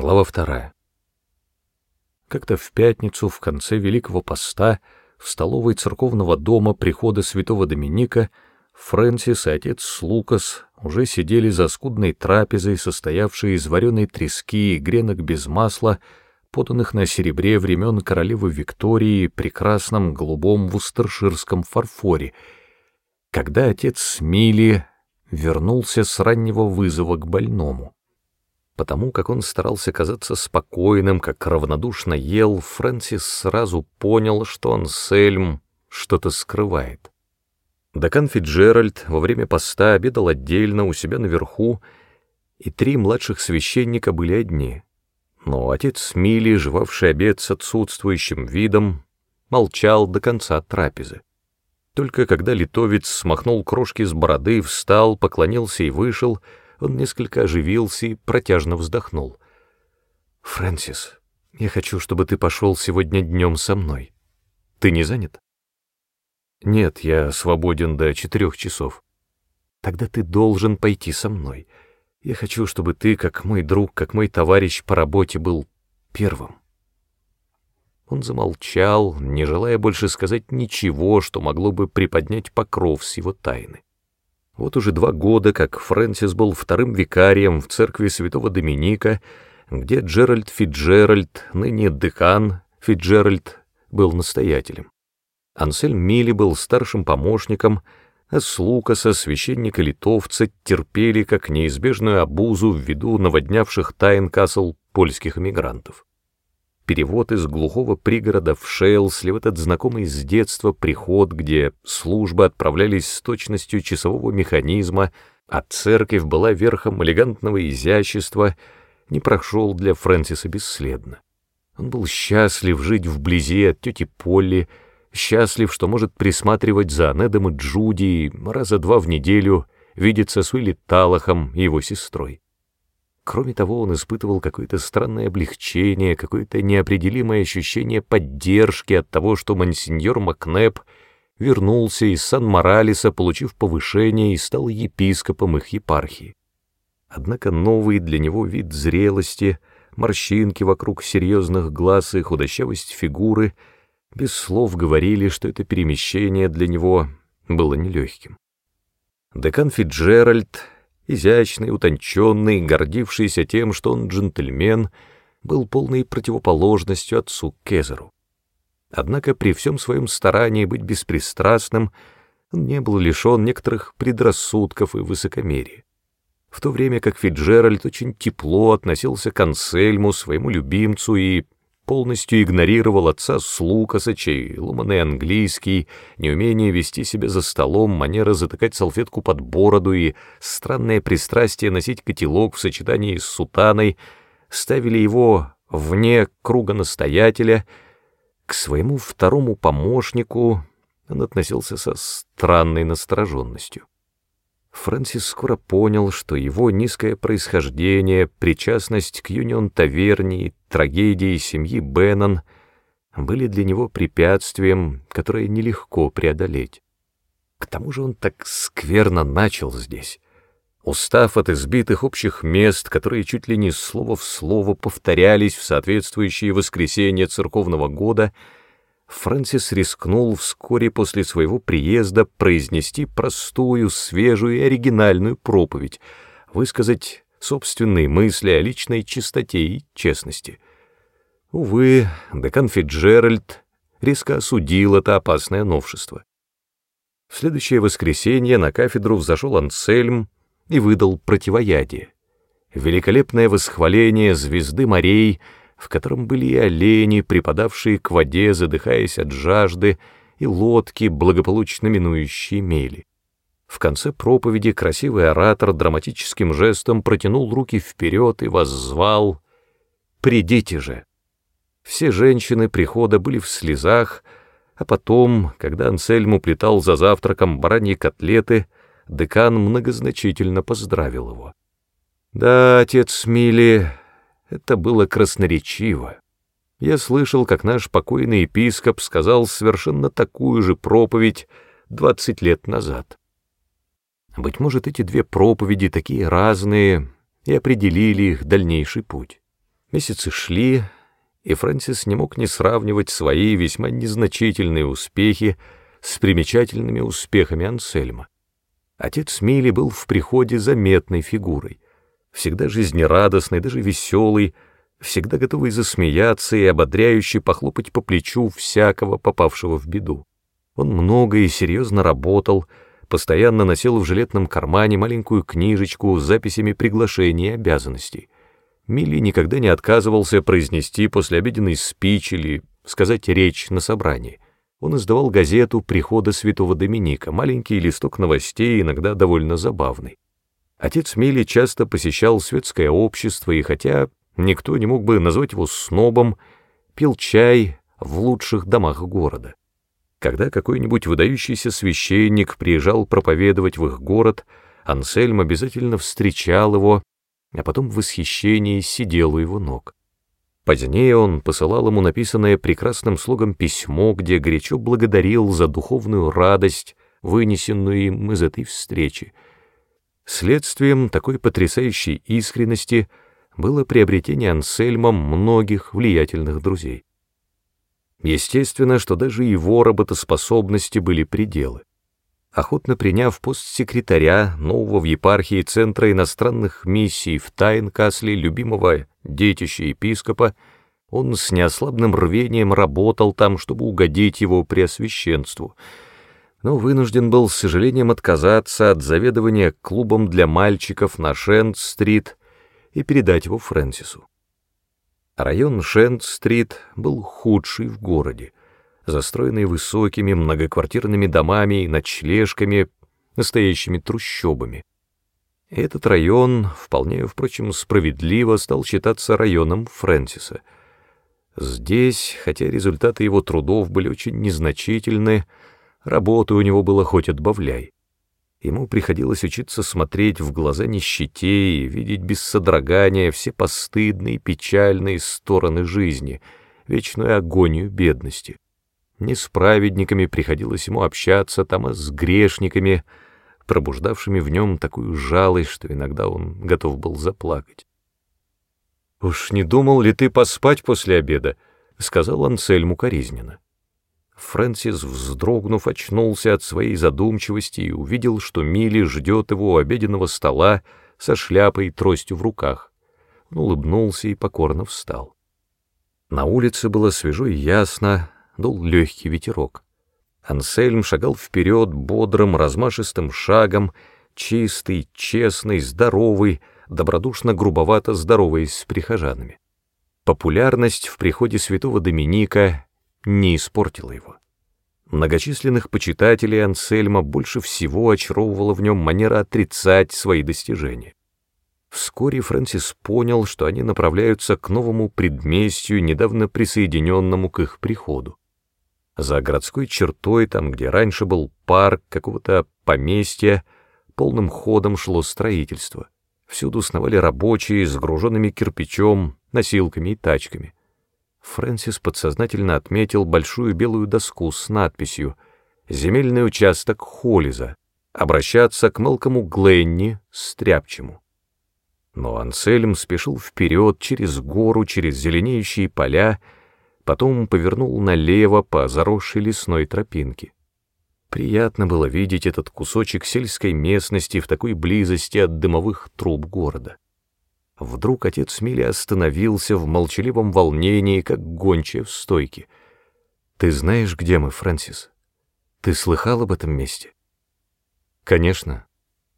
Глава вторая. Как-то в пятницу, в конце Великого Поста, в столовой церковного дома прихода святого Доминика, Фрэнсис и отец Лукас уже сидели за скудной трапезой, состоявшей из вареной трески и гренок без масла, поданных на серебре времен королевы Виктории прекрасном голубом вустерширском фарфоре, когда отец Мили вернулся с раннего вызова к больному. Потому как он старался казаться спокойным, как равнодушно ел, Фрэнсис сразу понял, что он с что-то скрывает. Декан Фиджеральд во время поста обедал отдельно у себя наверху, и три младших священника были одни. Но отец Мили, жевавший обед с отсутствующим видом, молчал до конца трапезы. Только когда литовец смахнул крошки с бороды, встал, поклонился и вышел — он несколько оживился и протяжно вздохнул. «Фрэнсис, я хочу, чтобы ты пошел сегодня днем со мной. Ты не занят?» «Нет, я свободен до четырех часов». «Тогда ты должен пойти со мной. Я хочу, чтобы ты, как мой друг, как мой товарищ по работе, был первым». Он замолчал, не желая больше сказать ничего, что могло бы приподнять покров с его тайны. Вот уже два года, как Фрэнсис был вторым викарием в церкви святого Доминика, где Джеральд Фиджеральд, ныне декан Фиджеральд, был настоятелем. Ансель Милли был старшим помощником, а с Лукаса, священника-литовца, терпели как неизбежную обузу ввиду наводнявших тайн Касл польских эмигрантов перевод из глухого пригорода в Шейлсли в этот знакомый с детства приход, где службы отправлялись с точностью часового механизма, а церковь была верхом элегантного изящества, не прошел для Фрэнсиса бесследно. Он был счастлив жить вблизи от тети Полли, счастлив, что может присматривать за Недом и Джуди, раза два в неделю видеться с Уилли Талахом и его сестрой. Кроме того, он испытывал какое-то странное облегчение, какое-то неопределимое ощущение поддержки от того, что мансиньор Макнеп вернулся из Сан-Моралеса, получив повышение и стал епископом их епархии. Однако новый для него вид зрелости, морщинки вокруг серьезных глаз и худощавость фигуры без слов говорили, что это перемещение для него было нелегким. Декан Фиджеральд изящный, утонченный, гордившийся тем, что он джентльмен, был полной противоположностью отцу Кезеру. Однако при всем своем старании быть беспристрастным он не был лишен некоторых предрассудков и высокомерия. В то время как Фиджеральд очень тепло относился к Ансельму, своему любимцу, и полностью игнорировал отца с Лукаса, чей ломаный английский, неумение вести себя за столом, манера затыкать салфетку под бороду и странное пристрастие носить котелок в сочетании с сутаной ставили его вне круга настоятеля, к своему второму помощнику он относился со странной настороженностью. Фрэнсис скоро понял, что его низкое происхождение, причастность к Юнион-таверне трагедии семьи Беннон были для него препятствием, которое нелегко преодолеть. К тому же он так скверно начал здесь, устав от избитых общих мест, которые чуть ли не слово в слово повторялись в соответствующие воскресенья церковного года — Фрэнсис рискнул вскоре после своего приезда произнести простую, свежую и оригинальную проповедь, высказать собственные мысли о личной чистоте и честности. Увы, декан Фиджеральд резко осудил это опасное новшество. В следующее воскресенье на кафедру взошел Ансельм и выдал противоядие. Великолепное восхваление звезды морей — в котором были и олени, припадавшие к воде, задыхаясь от жажды, и лодки, благополучно минующие мели. В конце проповеди красивый оратор драматическим жестом протянул руки вперед и воззвал «Придите же!». Все женщины прихода были в слезах, а потом, когда Ансельм уплетал за завтраком бараньи котлеты, декан многозначительно поздравил его. «Да, отец Мили, это было красноречиво. Я слышал, как наш покойный епископ сказал совершенно такую же проповедь двадцать лет назад. Быть может, эти две проповеди такие разные и определили их дальнейший путь. Месяцы шли, и Фрэнсис не мог не сравнивать свои весьма незначительные успехи с примечательными успехами Ансельма. Отец Мили был в приходе заметной фигурой, всегда жизнерадостный, даже веселый, всегда готовый засмеяться и ободряюще похлопать по плечу всякого, попавшего в беду. Он много и серьезно работал, постоянно носил в жилетном кармане маленькую книжечку с записями приглашений и обязанностей. Милли никогда не отказывался произнести послеобеденный спич или сказать речь на собрании. Он издавал газету «Прихода святого Доминика», маленький листок новостей, иногда довольно забавный. Отец Милли часто посещал светское общество, и хотя никто не мог бы назвать его снобом, пил чай в лучших домах города. Когда какой-нибудь выдающийся священник приезжал проповедовать в их город, Ансельм обязательно встречал его, а потом в восхищении сидел у его ног. Позднее он посылал ему написанное прекрасным слогом письмо, где горячо благодарил за духовную радость, вынесенную им из этой встречи. Следствием такой потрясающей искренности было приобретение Ансельмом многих влиятельных друзей. Естественно, что даже его работоспособности были пределы. Охотно приняв пост секретаря нового в епархии Центра иностранных миссий в Тайнкасле любимого детища епископа, он с неослабным рвением работал там, чтобы угодить его преосвященству, но вынужден был с сожалением отказаться от заведования клубом для мальчиков на Шент-стрит и передать его Фрэнсису. Район Шент-стрит был худший в городе, застроенный высокими многоквартирными домами и ночлежками, настоящими трущобами. Этот район, вполне, впрочем, справедливо стал считаться районом Фрэнсиса. Здесь, хотя результаты его трудов были очень незначительны, работы у него было хоть отбавляй. Ему приходилось учиться смотреть в глаза нищете и видеть без содрогания все постыдные, печальные стороны жизни, вечную агонию бедности. Не с праведниками приходилось ему общаться там, а с грешниками, пробуждавшими в нем такую жалость, что иногда он готов был заплакать. «Уж не думал ли ты поспать после обеда?» — сказал Ансельму коризненно. Фрэнсис, вздрогнув, очнулся от своей задумчивости и увидел, что Милли ждет его у обеденного стола со шляпой и тростью в руках. Он улыбнулся и покорно встал. На улице было свежо и ясно, дул легкий ветерок. Ансельм шагал вперед бодрым, размашистым шагом, чистый, честный, здоровый, добродушно-грубовато здороваясь с прихожанами. Популярность в приходе святого Доминика не испортила его. Многочисленных почитателей Ансельма больше всего очаровывала в нем манера отрицать свои достижения. Вскоре Фрэнсис понял, что они направляются к новому предместью, недавно присоединенному к их приходу. За городской чертой, там, где раньше был парк какого-то поместья, полным ходом шло строительство. Всюду сновали рабочие с груженными кирпичом, носилками и тачками. Фрэнсис подсознательно отметил большую белую доску с надписью «Земельный участок Холлиза. Обращаться к Мелкому Гленни, Стряпчему». Но Ансельм спешил вперед через гору, через зеленеющие поля, потом повернул налево по заросшей лесной тропинке. Приятно было видеть этот кусочек сельской местности в такой близости от дымовых труб города. Вдруг отец Мили остановился в молчаливом волнении, как гончая в стойке. «Ты знаешь, где мы, Фрэнсис? Ты слыхал об этом месте?» «Конечно».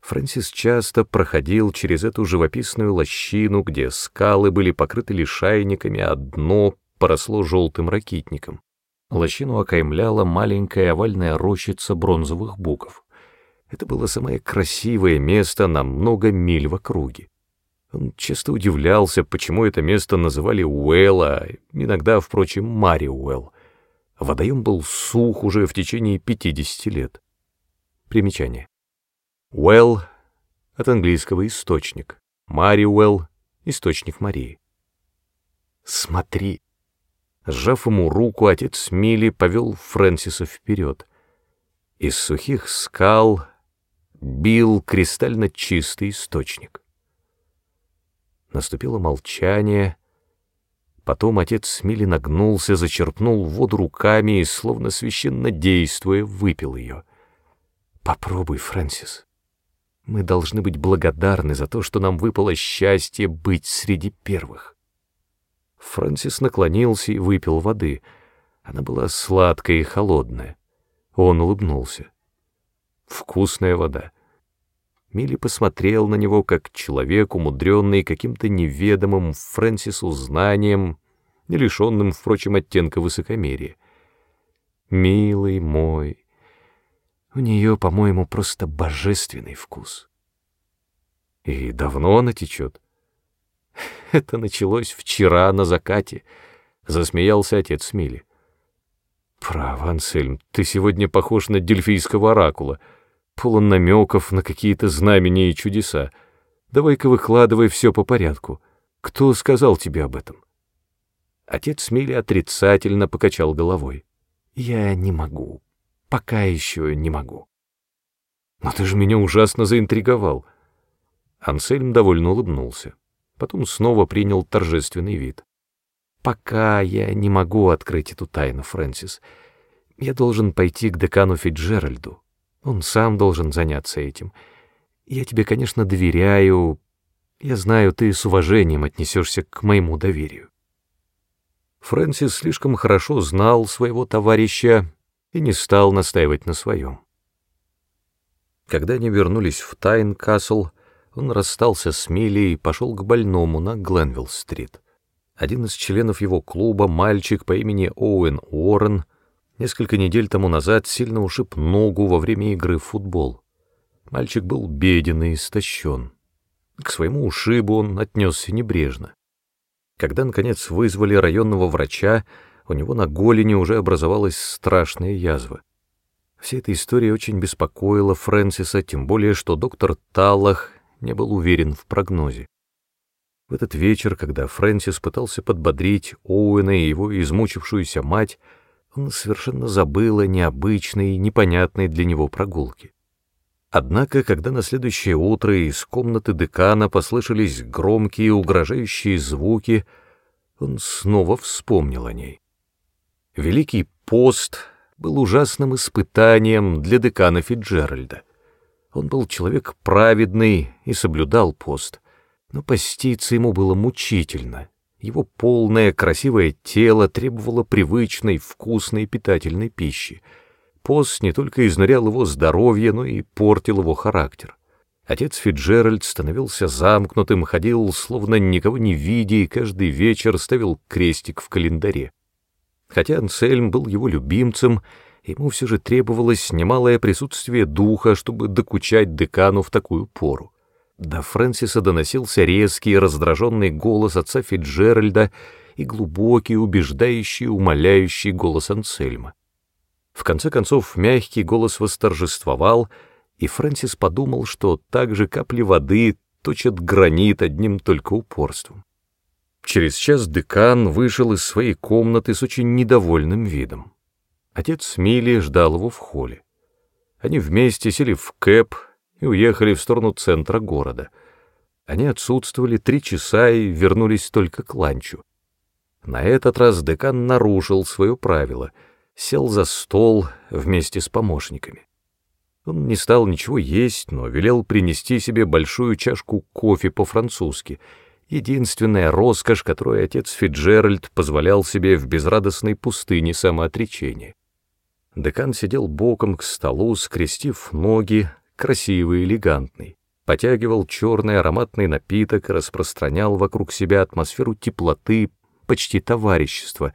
Фрэнсис часто проходил через эту живописную лощину, где скалы были покрыты лишайниками, а дно поросло желтым ракитником. Лощину окаймляла маленькая овальная рощица бронзовых буков. Это было самое красивое место на много миль в округе. Он часто удивлялся, почему это место называли Уэлл, а иногда, впрочем, Мари Уэлл. Водоем был сух уже в течение 50 лет. Примечание. Уэлл от английского источник. Мари Уэлл — источник Марии. «Смотри!» Сжав ему руку, отец Милли повел Фрэнсиса вперед. Из сухих скал бил кристально чистый источник. Наступило молчание, Потом отец Мили нагнулся, зачерпнул воду руками и, словно священно действуя, выпил ее. «Попробуй, Фрэнсис. Мы должны быть благодарны за то, что нам выпало счастье быть среди первых». Фрэнсис наклонился и выпил воды. Она была сладкая и холодная. Он улыбнулся. «Вкусная вода». Милли посмотрел на него, как человек, умудренный каким-то неведомым Фрэнсису знанием, не лишенным, впрочем, оттенка высокомерия. «Милый мой, у нее, по-моему, просто божественный вкус». «И давно она течет?» «Это началось вчера на закате», — засмеялся отец Милли. «Право, Ансельм, ты сегодня похож на дельфийского оракула», — полон намеков на какие-то знамения и чудеса. Давай-ка выкладывай все по порядку. Кто сказал тебе об этом?» Отец Мили отрицательно покачал головой. «Я не могу. Пока еще не могу». «Но ты же меня ужасно заинтриговал». Ансельм довольно улыбнулся. Потом снова принял торжественный вид. «Пока я не могу открыть эту тайну, Фрэнсис. Я должен пойти к декану Фитджеральду. Он сам должен заняться этим. Я тебе, конечно, доверяю. Я знаю, ты с уважением отнесешься к моему доверию. Фрэнсис слишком хорошо знал своего товарища и не стал настаивать на своем. Когда они вернулись в Тайн-Касл, он расстался с Милли и пошел к больному на Гленвилл-стрит. Один из членов его клуба, мальчик по имени Оуэн Уоррен, Несколько недель тому назад сильно ушиб ногу во время игры в футбол. Мальчик был беден и истощен. К своему ушибу он отнесся небрежно. Когда, наконец, вызвали районного врача, у него на голени уже образовалась страшная язва. Вся эта история очень беспокоила Фрэнсиса, тем более, что доктор Таллах не был уверен в прогнозе. В этот вечер, когда Фрэнсис пытался подбодрить Оуэна и его измучившуюся мать, он совершенно забыл о необычной, непонятной для него прогулке. Однако, когда на следующее утро из комнаты декана послышались громкие угрожающие звуки, он снова вспомнил о ней. Великий пост был ужасным испытанием для декана Фиджеральда. Он был человек праведный и соблюдал пост, но поститься ему было мучительно, его полное красивое тело требовало привычной, вкусной, питательной пищи. Пост не только изнурял его здоровье, но и портил его характер. Отец Фиджеральд становился замкнутым, ходил, словно никого не видя, и каждый вечер ставил крестик в календаре. Хотя Ансельм был его любимцем, ему все же требовалось немалое присутствие духа, чтобы докучать декану в такую пору. До Фрэнсиса доносился резкий раздраженный голос отца Фиджеральда и глубокий, убеждающий, умоляющий голос Ансельма. В конце концов, мягкий голос восторжествовал, и Фрэнсис подумал, что так же капли воды точат гранит одним только упорством. Через час декан вышел из своей комнаты с очень недовольным видом. Отец Милли ждал его в холле. Они вместе сели в кэп, и уехали в сторону центра города. Они отсутствовали три часа и вернулись только к ланчу. На этот раз декан нарушил свое правило, сел за стол вместе с помощниками. Он не стал ничего есть, но велел принести себе большую чашку кофе по-французски, единственная роскошь, которую отец Фиджеральд позволял себе в безрадостной пустыне самоотречения. Декан сидел боком к столу, скрестив ноги, красивый, элегантный, потягивал черный ароматный напиток, распространял вокруг себя атмосферу теплоты, почти товарищества,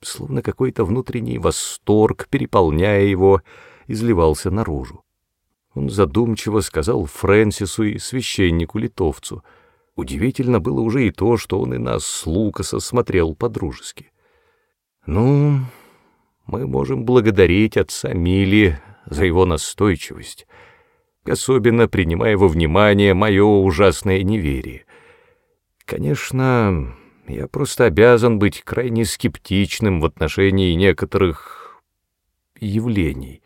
словно какой-то внутренний восторг, переполняя его, изливался наружу. Он задумчиво сказал Фрэнсису и священнику-литовцу. Удивительно было уже и то, что он и нас с Лукаса смотрел по-дружески. «Ну, мы можем благодарить отца Мили за его настойчивость», особенно принимая во внимание мое ужасное неверие. Конечно, я просто обязан быть крайне скептичным в отношении некоторых явлений,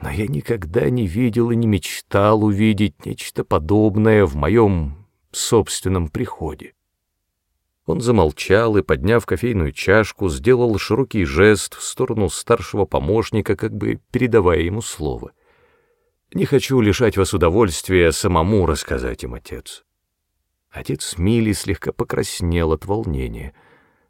но я никогда не видел и не мечтал увидеть нечто подобное в моем собственном приходе. Он замолчал и, подняв кофейную чашку, сделал широкий жест в сторону старшего помощника, как бы передавая ему слово. «Не хочу лишать вас удовольствия самому рассказать им, отец». Отец Мили слегка покраснел от волнения.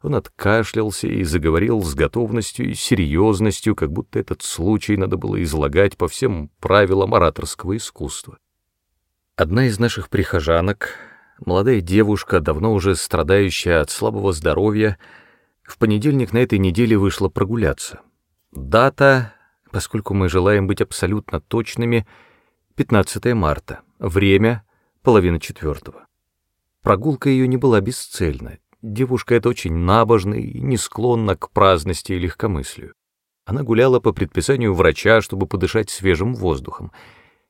Он откашлялся и заговорил с готовностью и серьезностью, как будто этот случай надо было излагать по всем правилам ораторского искусства. Одна из наших прихожанок, молодая девушка, давно уже страдающая от слабого здоровья, в понедельник на этой неделе вышла прогуляться. Дата, поскольку мы желаем быть абсолютно точными, 15 марта, время — половина четвертого. Прогулка ее не была бесцельна. Девушка эта очень набожна и не склонна к праздности и легкомыслию. Она гуляла по предписанию врача, чтобы подышать свежим воздухом.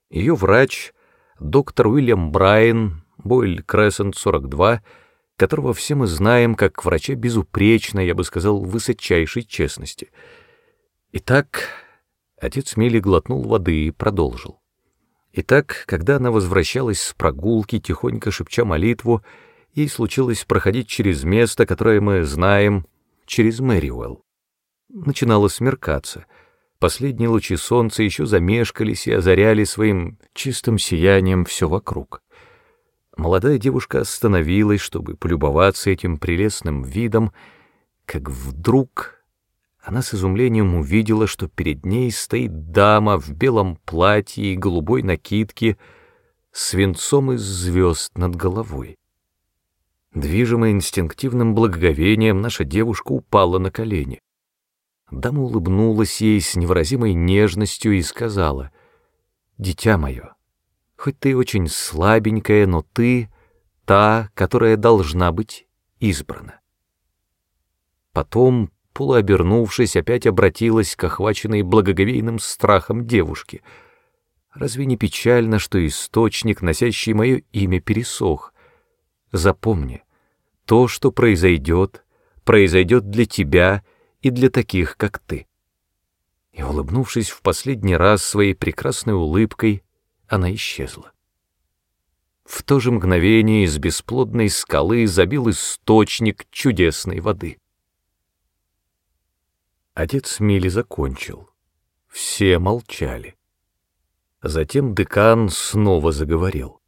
Ее врач, доктор Уильям Брайан, Бойль Крессент 42, которого все мы знаем как врача безупречной, я бы сказал, высочайшей честности. Итак, отец Мили глотнул воды и продолжил. Итак, когда она возвращалась с прогулки, тихонько шепча молитву, ей случилось проходить через место, которое мы знаем, через Мэриуэлл. Начинало смеркаться. Последние лучи солнца еще замешкались и озаряли своим чистым сиянием все вокруг. Молодая девушка остановилась, чтобы полюбоваться этим прелестным видом, как вдруг она с изумлением увидела, что перед ней стоит дама в белом платье и голубой накидке с венцом из звезд над головой. Движимая инстинктивным благоговением, наша девушка упала на колени. Дама улыбнулась ей с невыразимой нежностью и сказала, «Дитя мое, Хоть ты очень слабенькая, но ты та, которая должна быть избрана. Потом, полуобернувшись, опять обратилась к охваченной благоговейным страхом девушке. Разве не печально, что источник, носящий мое имя, пересох? Запомни, то, что произойдет, произойдет для тебя и для таких, как ты. И, улыбнувшись в последний раз своей прекрасной улыбкой, она исчезла. В то же мгновение из бесплодной скалы забил источник чудесной воды. Отец Мили закончил. Все молчали. Затем декан снова заговорил.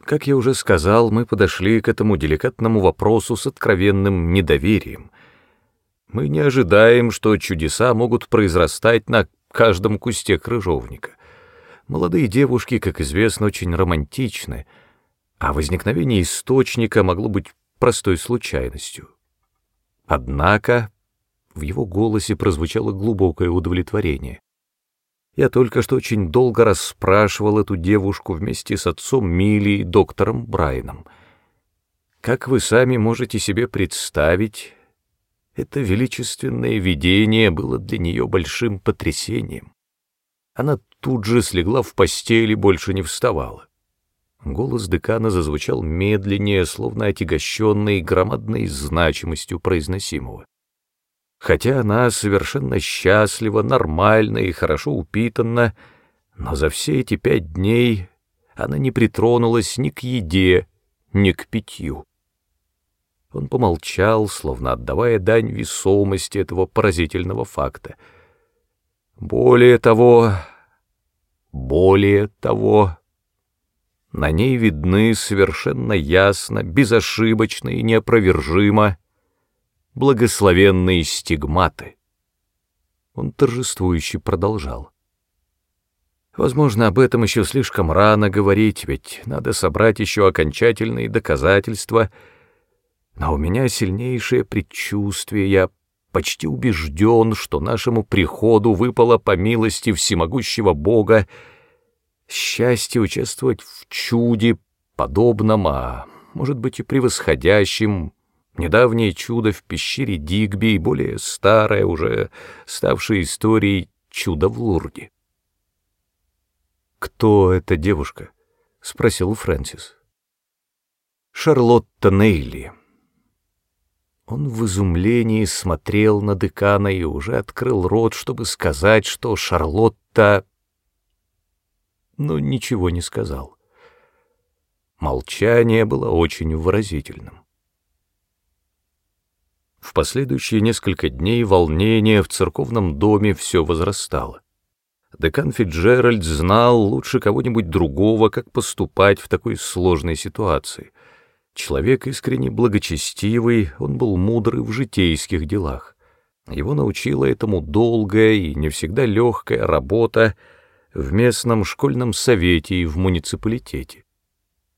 Как я уже сказал, мы подошли к этому деликатному вопросу с откровенным недоверием. Мы не ожидаем, что чудеса могут произрастать на каждом кусте крыжовника — Молодые девушки, как известно, очень романтичны, а возникновение источника могло быть простой случайностью. Однако в его голосе прозвучало глубокое удовлетворение. Я только что очень долго расспрашивал эту девушку вместе с отцом Милли и доктором Брайаном. Как вы сами можете себе представить, это величественное видение было для нее большим потрясением. Она тут же слегла в постели и больше не вставала. Голос декана зазвучал медленнее, словно отягощенный громадной значимостью произносимого. Хотя она совершенно счастлива, нормальна и хорошо упитанна, но за все эти пять дней она не притронулась ни к еде, ни к питью. Он помолчал, словно отдавая дань весомости этого поразительного факта — более того, более того, на ней видны совершенно ясно, безошибочно и неопровержимо благословенные стигматы. Он торжествующе продолжал. Возможно, об этом еще слишком рано говорить, ведь надо собрать еще окончательные доказательства, но у меня сильнейшее предчувствие, я почти убежден, что нашему приходу выпало по милости всемогущего Бога счастье участвовать в чуде, подобном, а может быть и превосходящем, недавнее чудо в пещере Дигби и более старое, уже ставшее историей чудо в Лурде. «Кто эта девушка?» — спросил Фрэнсис. «Шарлотта Нейли», он в изумлении смотрел на декана и уже открыл рот, чтобы сказать, что Шарлотта... Но ничего не сказал. Молчание было очень выразительным. В последующие несколько дней волнение в церковном доме все возрастало. Декан Фитджеральд знал лучше кого-нибудь другого, как поступать в такой сложной ситуации. Человек искренне благочестивый, он был мудрый в житейских делах. Его научила этому долгая и не всегда легкая работа в местном школьном совете и в муниципалитете.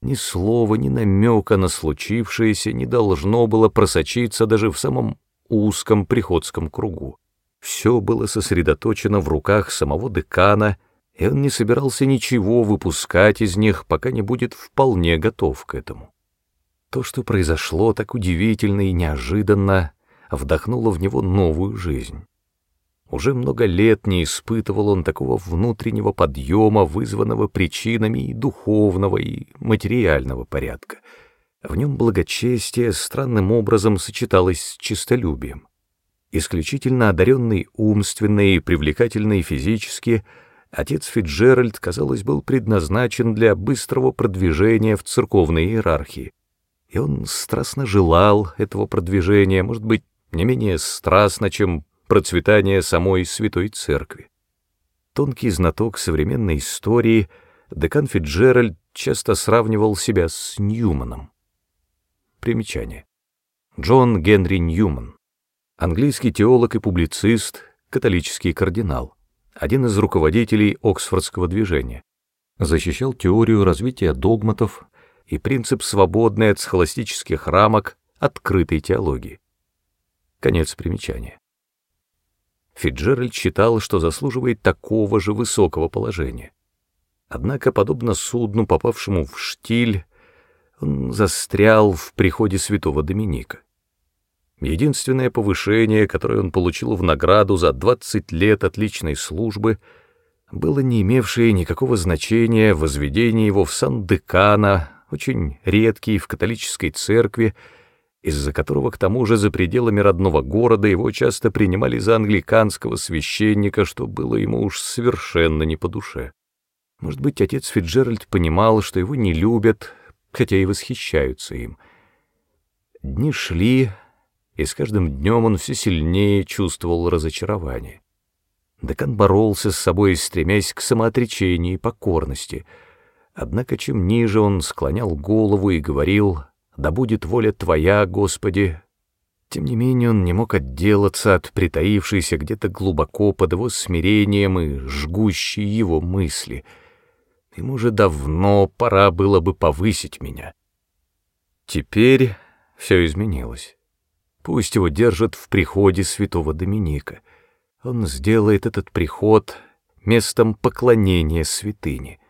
Ни слова, ни намека на случившееся не должно было просочиться даже в самом узком приходском кругу. Все было сосредоточено в руках самого декана, и он не собирался ничего выпускать из них, пока не будет вполне готов к этому. То, что произошло так удивительно и неожиданно, вдохнуло в него новую жизнь. Уже много лет не испытывал он такого внутреннего подъема, вызванного причинами и духовного, и материального порядка. В нем благочестие странным образом сочеталось с честолюбием. Исключительно одаренный умственно и привлекательный физически, отец Фитджеральд, казалось, был предназначен для быстрого продвижения в церковной иерархии. И он страстно желал этого продвижения, может быть, не менее страстно, чем процветание самой Святой Церкви. Тонкий знаток современной истории, декан Фитджеральд часто сравнивал себя с Ньюманом. Примечание. Джон Генри Ньюман английский теолог и публицист, католический кардинал, один из руководителей Оксфордского движения, защищал теорию развития догматов и принцип свободной от схоластических рамок открытой теологии. Конец примечания. Фиджеральд считал, что заслуживает такого же высокого положения. Однако, подобно судну, попавшему в штиль, он застрял в приходе святого Доминика. Единственное повышение, которое он получил в награду за 20 лет отличной службы, было не имевшее никакого значения возведение его в сан декана, очень редкий в католической церкви, из-за которого к тому же за пределами родного города его часто принимали за англиканского священника, что было ему уж совершенно не по душе. Может быть, отец Фиджеральд понимал, что его не любят, хотя и восхищаются им. Дни шли, и с каждым днем он все сильнее чувствовал разочарование. Декан боролся с собой, стремясь к самоотречению и покорности. Однако чем ниже он склонял голову и говорил «Да будет воля Твоя, Господи», тем не менее он не мог отделаться от притаившейся где-то глубоко под его смирением и жгущей его мысли. Ему же давно пора было бы повысить меня. Теперь все изменилось. Пусть его держат в приходе святого Доминика. Он сделает этот приход местом поклонения святыни.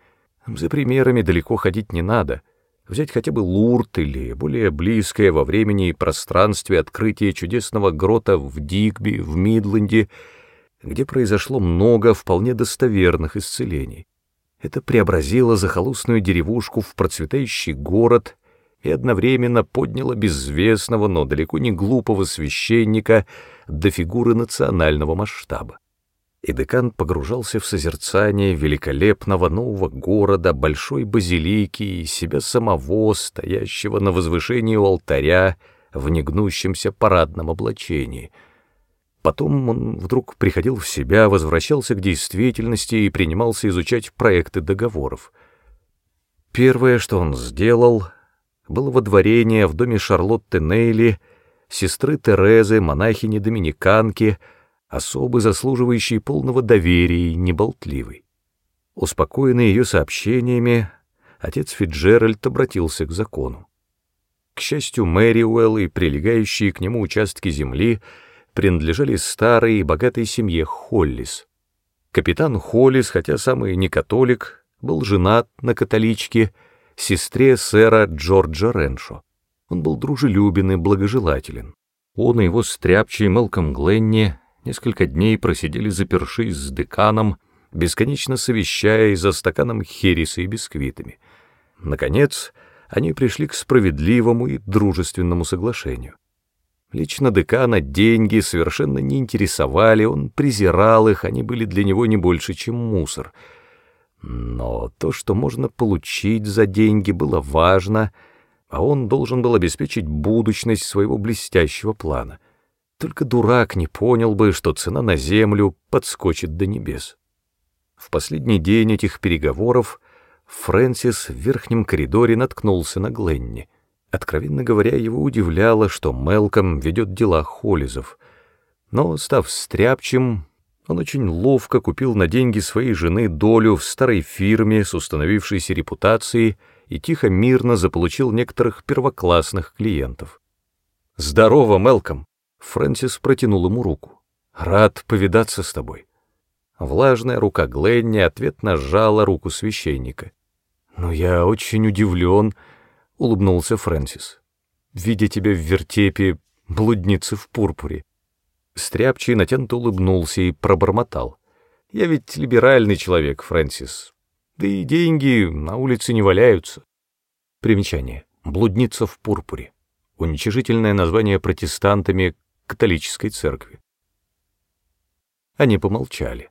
За примерами далеко ходить не надо. Взять хотя бы Лурд или более близкое во времени и пространстве открытие чудесного грота в Дигби, в Мидленде, где произошло много вполне достоверных исцелений. Это преобразило захолустную деревушку в процветающий город — и одновременно подняло безвестного, но далеко не глупого священника до фигуры национального масштаба. И декан погружался в созерцание великолепного нового города, большой базилики и себя самого, стоящего на возвышении у алтаря в негнущемся парадном облачении. Потом он вдруг приходил в себя, возвращался к действительности и принимался изучать проекты договоров. Первое, что он сделал — было водворение в доме Шарлотты Нейли, сестры Терезы, монахини-доминиканки, особы, заслуживающей полного доверия и неболтливой. Успокоенный ее сообщениями, отец Фиджеральд обратился к закону. К счастью, Мэриуэлл и прилегающие к нему участки земли принадлежали старой и богатой семье Холлис. Капитан Холлис, хотя самый не католик, был женат на католичке, сестре сэра Джорджа Реншо. Он был дружелюбен и благожелателен. Он и его стряпчий Мелком Гленни несколько дней просидели запершись с деканом, бесконечно совещаясь за стаканом хереса и бисквитами. Наконец, они пришли к справедливому и дружественному соглашению. Лично декана деньги совершенно не интересовали, он презирал их, они были для него не больше, чем мусор — но то, что можно получить за деньги, было важно, а он должен был обеспечить будущность своего блестящего плана. Только дурак не понял бы, что цена на землю подскочит до небес. В последний день этих переговоров Фрэнсис в верхнем коридоре наткнулся на Гленни. Откровенно говоря, его удивляло, что Мелком ведет дела Холлизов. Но, став стряпчим, он очень ловко купил на деньги своей жены долю в старой фирме с установившейся репутацией и тихо-мирно заполучил некоторых первоклассных клиентов. «Здорово, Мелком!» — Фрэнсис протянул ему руку. «Рад повидаться с тобой». Влажная рука Гленни ответно сжала руку священника. «Но я очень удивлен», — улыбнулся Фрэнсис, — «видя тебя в вертепе, блудницы в пурпуре. Стряпчий натянуто улыбнулся и пробормотал. «Я ведь либеральный человек, Фрэнсис. Да и деньги на улице не валяются». Примечание. «Блудница в пурпуре». Уничижительное название протестантами католической церкви. Они помолчали.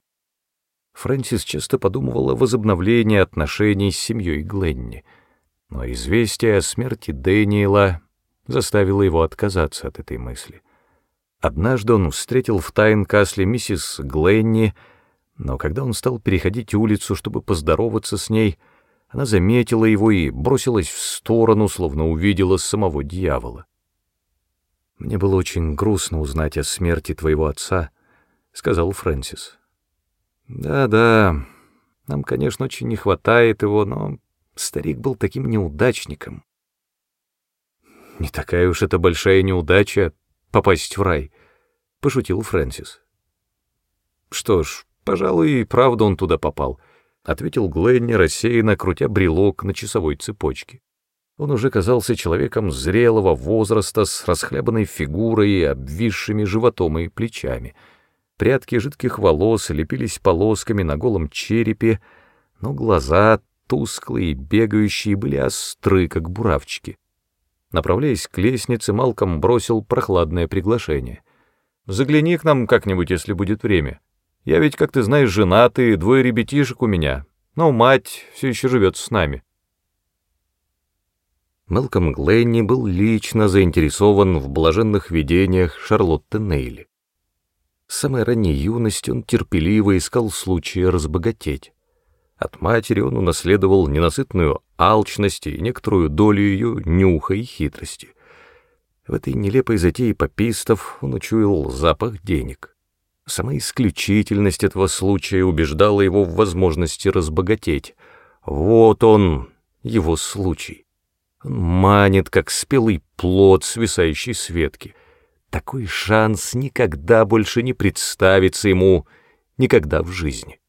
Фрэнсис часто подумывал о возобновлении отношений с семьей Гленни, но известие о смерти Дэниела заставило его отказаться от этой мысли. Однажды он встретил в Тайн-Касле миссис Гленни, но когда он стал переходить улицу, чтобы поздороваться с ней, она заметила его и бросилась в сторону, словно увидела самого дьявола. «Мне было очень грустно узнать о смерти твоего отца», — сказал Фрэнсис. «Да-да, нам, конечно, очень не хватает его, но старик был таким неудачником». «Не такая уж это большая неудача попасть в рай», — пошутил Фрэнсис. «Что ж, пожалуй, и правда он туда попал», — ответил Гленни, рассеянно крутя брелок на часовой цепочке. Он уже казался человеком зрелого возраста с расхлябанной фигурой и обвисшими животом и плечами. Прядки жидких волос лепились полосками на голом черепе, но глаза, тусклые и бегающие, были остры, как буравчики. Направляясь к лестнице, Малком бросил прохладное приглашение. «Загляни к нам как-нибудь, если будет время. Я ведь, как ты знаешь, женат, и двое ребятишек у меня, но мать все еще живет с нами». Мелком Гленни был лично заинтересован в блаженных видениях Шарлотты Нейли. С самой ранней юности он терпеливо искал случая разбогатеть. От матери он унаследовал ненасытную алчность и некоторую долю ее нюха и хитрости. В этой нелепой затее попистов он учуял запах денег. Сама исключительность этого случая убеждала его в возможности разбогатеть. Вот он, его случай. Он манит, как спелый плод, свисающий с ветки. Такой шанс никогда больше не представится ему, никогда в жизни.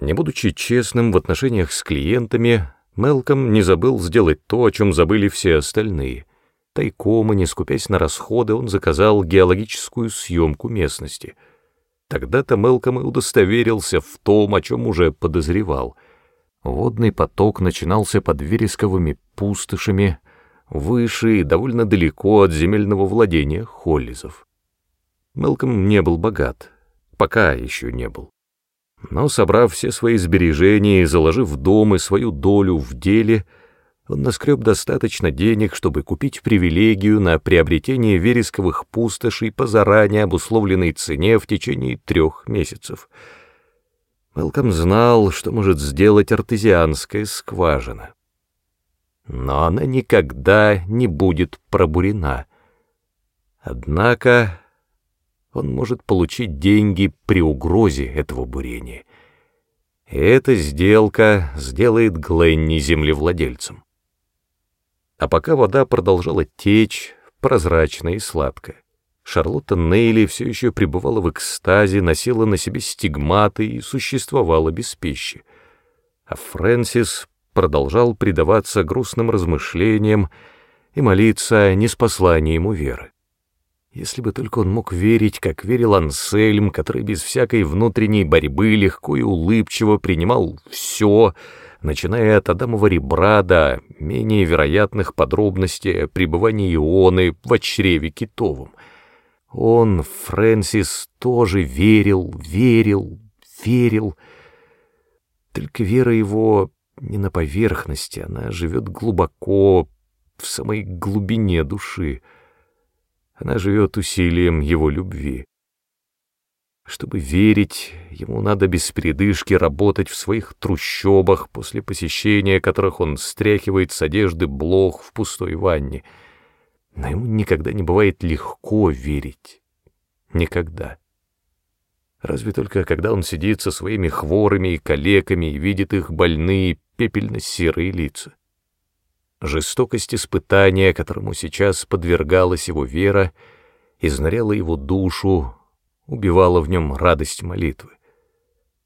Не будучи честным в отношениях с клиентами, Мелком не забыл сделать то, о чем забыли все остальные. Тайком и не скупясь на расходы, он заказал геологическую съемку местности. Тогда-то Мелком и удостоверился в том, о чем уже подозревал. Водный поток начинался под вересковыми пустошами, выше и довольно далеко от земельного владения Холлизов. Мелком не был богат, пока еще не был. Но, собрав все свои сбережения и заложив дом и свою долю в деле, он наскреб достаточно денег, чтобы купить привилегию на приобретение вересковых пустошей по заранее обусловленной цене в течение трех месяцев. Мелком знал, что может сделать артезианская скважина. Но она никогда не будет пробурена. Однако он может получить деньги при угрозе этого бурения. И эта сделка сделает Гленни землевладельцем. А пока вода продолжала течь, прозрачная и сладкая, Шарлотта Нейли все еще пребывала в экстазе, носила на себе стигматы и существовала без пищи. А Фрэнсис продолжал предаваться грустным размышлениям и молиться не с посланием веры. Если бы только он мог верить, как верил Ансельм, который без всякой внутренней борьбы легко и улыбчиво принимал все, начиная от Адамова ребра до менее вероятных подробностей пребывания Ионы в чреве китовом. Он, Фрэнсис, тоже верил, верил, верил. Только вера его не на поверхности, она живет глубоко, в самой глубине души. она живет усилием его любви. Чтобы верить, ему надо без передышки работать в своих трущобах, после посещения которых он стряхивает с одежды блох в пустой ванне. Но ему никогда не бывает легко верить. Никогда. Разве только когда он сидит со своими хворыми и калеками и видит их больные пепельно-серые лица. Жестокость испытания, которому сейчас подвергалась его вера, изнуряла его душу, убивала в нем радость молитвы.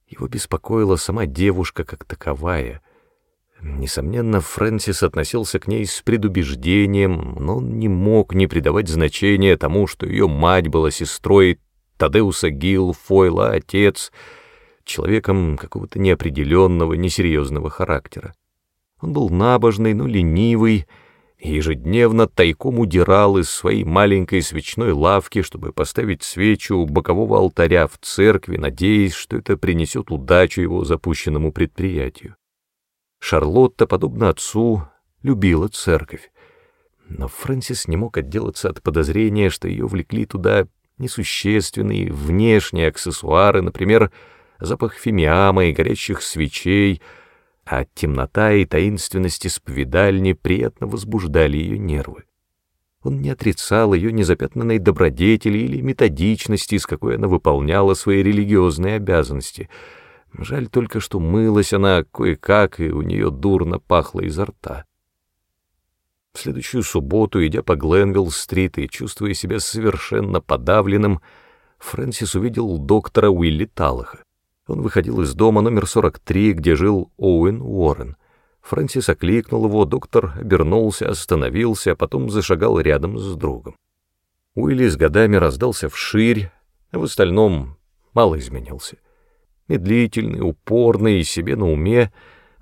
Его беспокоила сама девушка как таковая. Несомненно, Фрэнсис относился к ней с предубеждением, но он не мог не придавать значения тому, что ее мать была сестрой Тадеуса Гилл, Фойла, отец, человеком какого-то неопределенного, несерьезного характера. Он был набожный, но ленивый, и ежедневно тайком удирал из своей маленькой свечной лавки, чтобы поставить свечу у бокового алтаря в церкви, надеясь, что это принесет удачу его запущенному предприятию. Шарлотта, подобно отцу, любила церковь, но Фрэнсис не мог отделаться от подозрения, что ее влекли туда несущественные внешние аксессуары, например, запах фимиама и горящих свечей, а темнота и таинственность исповедальни приятно возбуждали ее нервы. Он не отрицал ее незапятнанной добродетели или методичности, с какой она выполняла свои религиозные обязанности. Жаль только, что мылась она кое-как, и у нее дурно пахло изо рта. В следующую субботу, идя по Гленвилл-стрит и чувствуя себя совершенно подавленным, Фрэнсис увидел доктора Уилли Талаха. Он выходил из дома номер 43, где жил Оуэн Уоррен. Фрэнсис окликнул его, доктор обернулся, остановился, а потом зашагал рядом с другом. Уилли с годами раздался вширь, а в остальном мало изменился. Медлительный, упорный и себе на уме,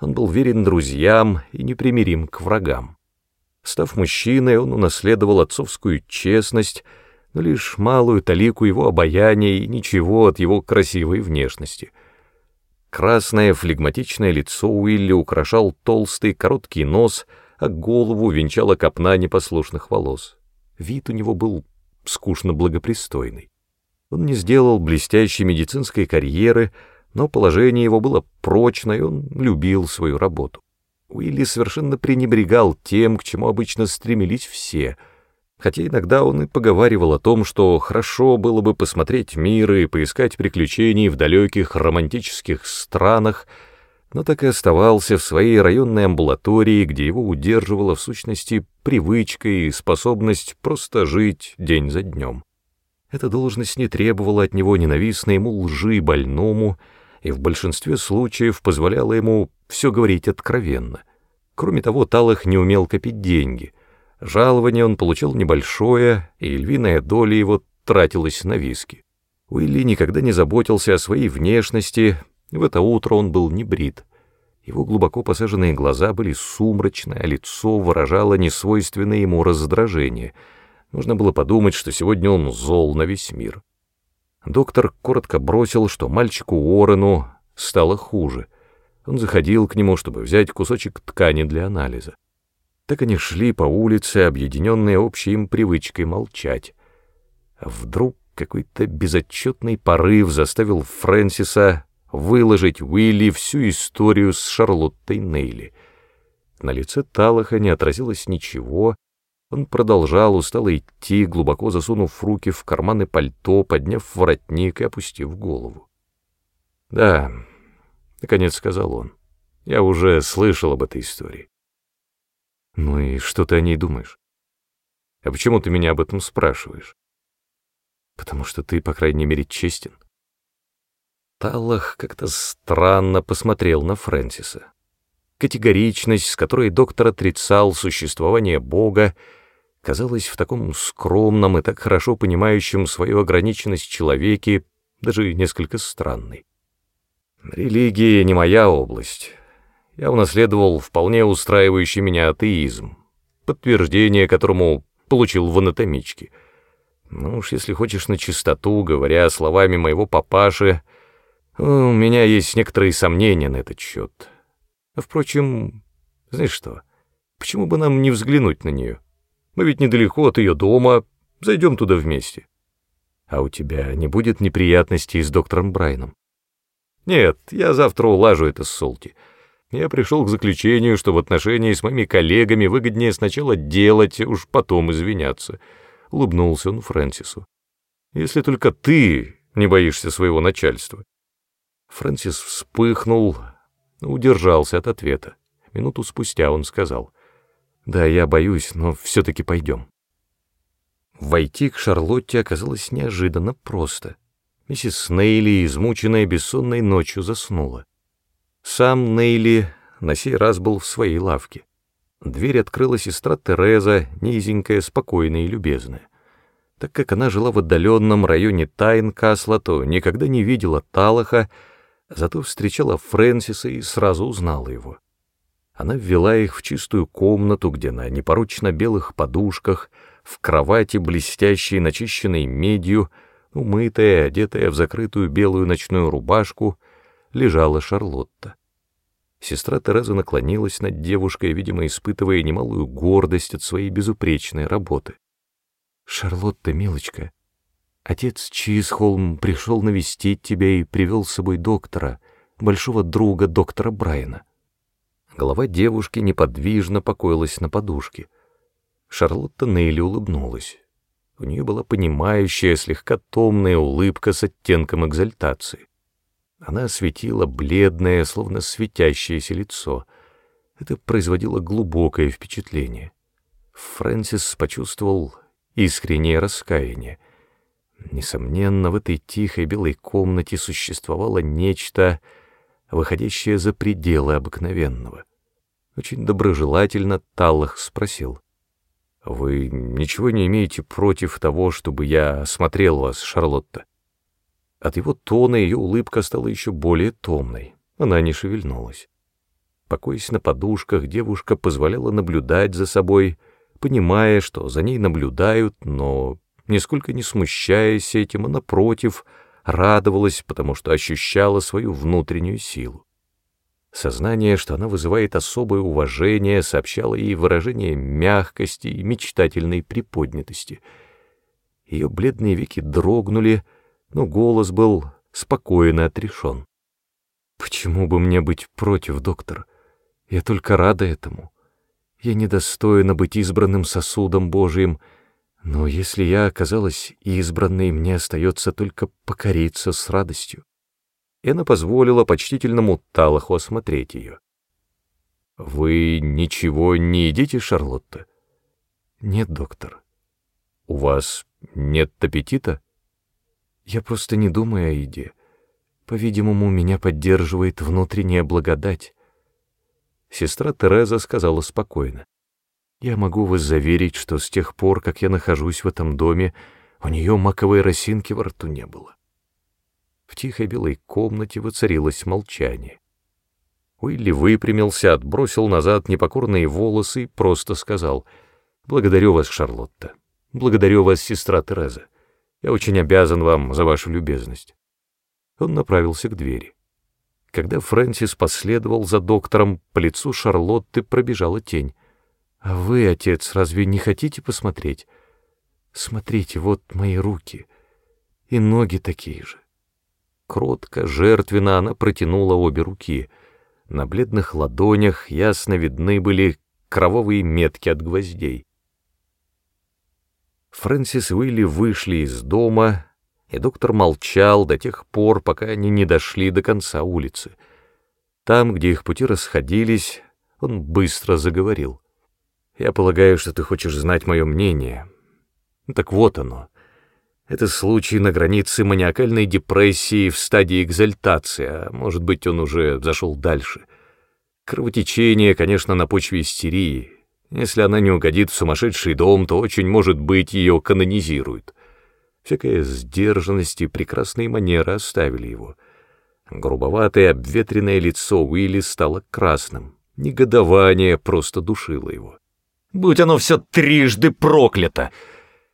он был верен друзьям и непримирим к врагам. Став мужчиной, он унаследовал отцовскую честность — но лишь малую талику его обаяния и ничего от его красивой внешности. Красное флегматичное лицо Уилли украшал толстый короткий нос, а голову венчала копна непослушных волос. Вид у него был скучно благопристойный. Он не сделал блестящей медицинской карьеры, но положение его было прочное, он любил свою работу. Уилли совершенно пренебрегал тем, к чему обычно стремились все — хотя иногда он и поговаривал о том, что хорошо было бы посмотреть мир и поискать приключений в далеких романтических странах, но так и оставался в своей районной амбулатории, где его удерживала в сущности привычка и способность просто жить день за днем. Эта должность не требовала от него ненавистной ему лжи больному и в большинстве случаев позволяла ему все говорить откровенно. Кроме того, Талах не умел копить деньги — Жалование он получил небольшое, и львиная доля его тратилась на виски. Уилли никогда не заботился о своей внешности, в это утро он был не брит. Его глубоко посаженные глаза были сумрачны, а лицо выражало несвойственное ему раздражение. Можно было подумать, что сегодня он зол на весь мир. Доктор коротко бросил, что мальчику Уоррену стало хуже. Он заходил к нему, чтобы взять кусочек ткани для анализа. Так они шли по улице, объединенные общей им привычкой молчать. А вдруг какой-то безотчетный порыв заставил Фрэнсиса выложить Уилли всю историю с Шарлоттой Нейли. На лице Талаха не отразилось ничего, он продолжал устало идти, глубоко засунув руки в карманы пальто, подняв воротник и опустив голову. «Да», — наконец сказал он, — «я уже слышал об этой истории. Ну и что ты о ней думаешь? А почему ты меня об этом спрашиваешь? Потому что ты, по крайней мере, честен. Таллах как-то странно посмотрел на Фрэнсиса. Категоричность, с которой доктор отрицал существование Бога, казалась в таком скромном и так хорошо понимающем свою ограниченность человеке даже несколько странной. «Религия не моя область», я унаследовал вполне устраивающий меня атеизм, подтверждение которому получил в анатомичке. Ну уж если хочешь на чистоту, говоря словами моего папаши, у меня есть некоторые сомнения на этот счет. Впрочем, знаешь что, почему бы нам не взглянуть на нее? Мы ведь недалеко от ее дома, Зайдем туда вместе. А у тебя не будет неприятностей с доктором Брайном? Нет, я завтра улажу это с Солти. Я пришел к заключению, что в отношении с моими коллегами выгоднее сначала делать, уж потом извиняться. Улыбнулся он Фрэнсису. Если только ты не боишься своего начальства. Фрэнсис вспыхнул, удержался от ответа. Минуту спустя он сказал, «Да, я боюсь, но все-таки пойдем». Войти к Шарлотте оказалось неожиданно просто. Миссис Нейли, измученная бессонной ночью, заснула. Сам Нейли на сей раз был в своей лавке. Дверь открыла сестра Тереза, низенькая, спокойная и любезная. Так как она жила в отдаленном районе Тайн-Касла, то никогда не видела Талаха, зато встречала Фрэнсиса и сразу узнала его. Она ввела их в чистую комнату, где на непорочно белых подушках, в кровати, блестящей, начищенной медью, умытая, одетая в закрытую белую ночную рубашку, лежала Шарлотта. Сестра Тереза наклонилась над девушкой, видимо, испытывая немалую гордость от своей безупречной работы. «Шарлотта, милочка, отец Чизхолм пришел навестить тебя и привел с собой доктора, большого друга доктора Брайана». Голова девушки неподвижно покоилась на подушке. Шарлотта Нейли улыбнулась. У нее была понимающая, слегка томная улыбка с оттенком экзальтации. Она осветила бледное, словно светящееся лицо. Это производило глубокое впечатление. Фрэнсис почувствовал искреннее раскаяние. Несомненно, в этой тихой белой комнате существовало нечто, выходящее за пределы обыкновенного. Очень доброжелательно Таллах спросил. «Вы ничего не имеете против того, чтобы я осмотрел вас, Шарлотта?» От его тона ее улыбка стала еще более томной. Она не шевельнулась. Покоясь на подушках, девушка позволяла наблюдать за собой, понимая, что за ней наблюдают, но нисколько не смущаясь этим, а напротив, радовалась, потому что ощущала свою внутреннюю силу. Сознание, что она вызывает особое уважение, сообщало ей выражение мягкости и мечтательной приподнятости. Ее бледные веки дрогнули, но голос был спокойно отрешен. «Почему бы мне быть против, доктор? Я только рада этому. Я недостойна быть избранным сосудом Божиим, но если я оказалась избранной, мне остается только покориться с радостью». И позволила почтительному Талаху осмотреть ее. «Вы ничего не едите, Шарлотта?» «Нет, доктор». «У вас нет аппетита?» Я просто не думаю о еде. По-видимому, меня поддерживает внутренняя благодать. Сестра Тереза сказала спокойно. Я могу вас заверить, что с тех пор, как я нахожусь в этом доме, у нее маковой росинки во рту не было. В тихой белой комнате воцарилось молчание. Уилли выпрямился, отбросил назад непокорные волосы и просто сказал «Благодарю вас, Шарлотта. Благодарю вас, сестра Тереза. Я очень обязан вам за вашу любезность». Он направился к двери. Когда Фрэнсис последовал за доктором, по лицу Шарлотты пробежала тень. «А вы, отец, разве не хотите посмотреть? Смотрите, вот мои руки. И ноги такие же». Кротко, жертвенно она протянула обе руки. На бледных ладонях ясно видны были кровавые метки от гвоздей. Фрэнсис и Уилли вышли из дома, и доктор молчал до тех пор, пока они не дошли до конца улицы. Там, где их пути расходились, он быстро заговорил. «Я полагаю, что ты хочешь знать мое мнение. Так вот оно. Это случай на границе маниакальной депрессии в стадии экзальтации, а может быть, он уже зашел дальше. Кровотечение, конечно, на почве истерии, если она не угодит в сумасшедший дом, то очень может быть ее канонизируют. Всякая сдержанность и прекрасные манеры оставили его. Грубоватое обветренное лицо Уилли стало красным. Негодование просто душило его. «Будь оно все трижды проклято!»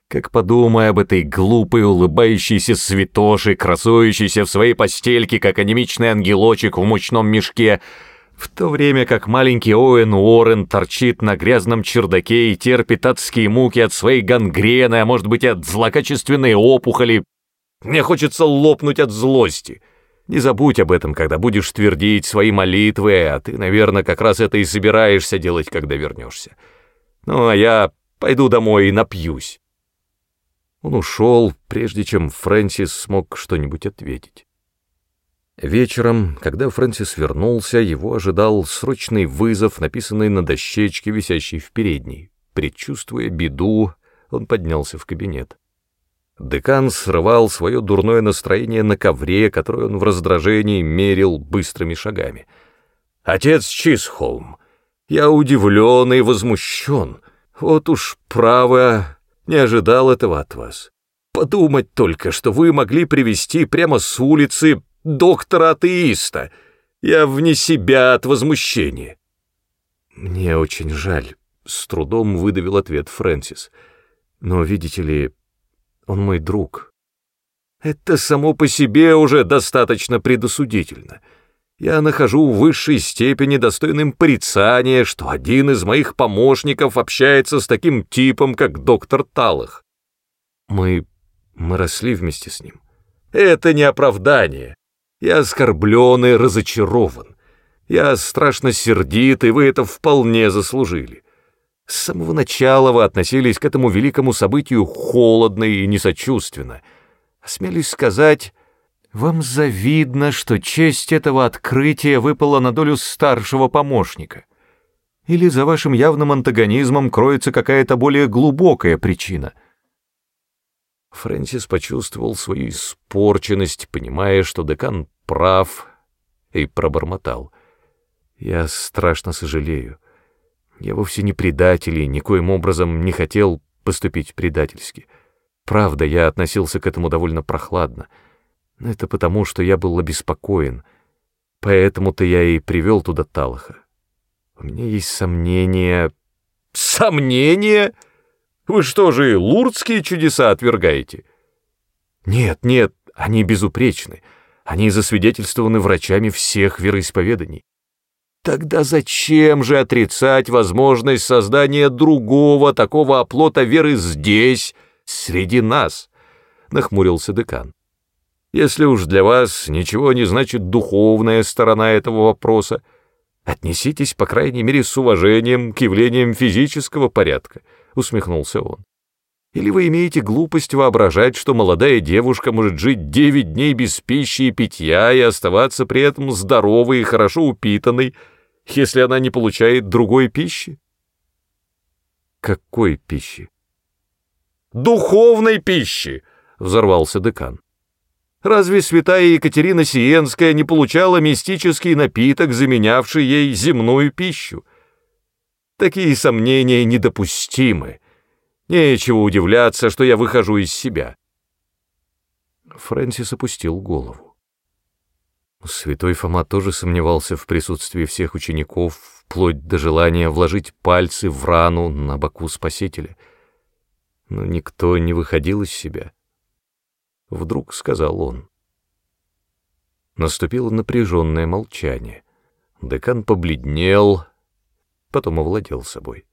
Как подумай об этой глупой, улыбающейся святоши, красующейся в своей постельке, как анемичный ангелочек в мучном мешке, в то время как маленький Оуэн Уоррен торчит на грязном чердаке и терпит адские муки от своей гангрены, а может быть от злокачественной опухоли, мне хочется лопнуть от злости. Не забудь об этом, когда будешь твердить свои молитвы, а ты, наверное, как раз это и собираешься делать, когда вернешься. Ну, а я пойду домой и напьюсь. Он ушел, прежде чем Фрэнсис смог что-нибудь ответить. Вечером, когда Фрэнсис вернулся, его ожидал срочный вызов, написанный на дощечке, висящей в передней. Предчувствуя беду, он поднялся в кабинет. Декан срывал свое дурное настроение на ковре, которое он в раздражении мерил быстрыми шагами. «Отец Чисхолм, я удивлен и возмущен. Вот уж право, не ожидал этого от вас. Подумать только, что вы могли привести прямо с улицы доктора-атеиста. Я вне себя от возмущения». «Мне очень жаль», — с трудом выдавил ответ Фрэнсис. «Но, видите ли, он мой друг». «Это само по себе уже достаточно предосудительно. Я нахожу в высшей степени достойным порицания, что один из моих помощников общается с таким типом, как доктор Талах. Мы... мы росли вместе с ним. Это не оправдание. Я оскорблен и разочарован. Я страшно сердит, и вы это вполне заслужили. С самого начала вы относились к этому великому событию холодно и несочувственно. Осмелись сказать, вам завидно, что честь этого открытия выпала на долю старшего помощника. Или за вашим явным антагонизмом кроется какая-то более глубокая причина — Фрэнсис почувствовал свою испорченность, понимая, что декан прав, и пробормотал. «Я страшно сожалею. Я вовсе не предатель и никоим образом не хотел поступить предательски. Правда, я относился к этому довольно прохладно. Это потому, что я был обеспокоен. Поэтому-то я и привел туда Талаха. У меня есть сомнения...» «Сомнения?» Вы что же, лурдские чудеса отвергаете? Нет, нет, они безупречны. Они засвидетельствованы врачами всех вероисповеданий. Тогда зачем же отрицать возможность создания другого такого оплота веры здесь, среди нас? Нахмурился декан. Если уж для вас ничего не значит духовная сторона этого вопроса, отнеситесь, по крайней мере, с уважением к явлениям физического порядка —— усмехнулся он. «Или вы имеете глупость воображать, что молодая девушка может жить девять дней без пищи и питья и оставаться при этом здоровой и хорошо упитанной, если она не получает другой пищи?» «Какой пищи?» «Духовной пищи!» — взорвался декан. Разве святая Екатерина Сиенская не получала мистический напиток, заменявший ей земную пищу? Такие сомнения недопустимы. Нечего удивляться, что я выхожу из себя. Фрэнсис опустил голову. Святой Фома тоже сомневался в присутствии всех учеников, вплоть до желания вложить пальцы в рану на боку Спасителя. Но никто не выходил из себя. Вдруг сказал он. Наступило напряженное молчание. Декан побледнел, потом овладел собой.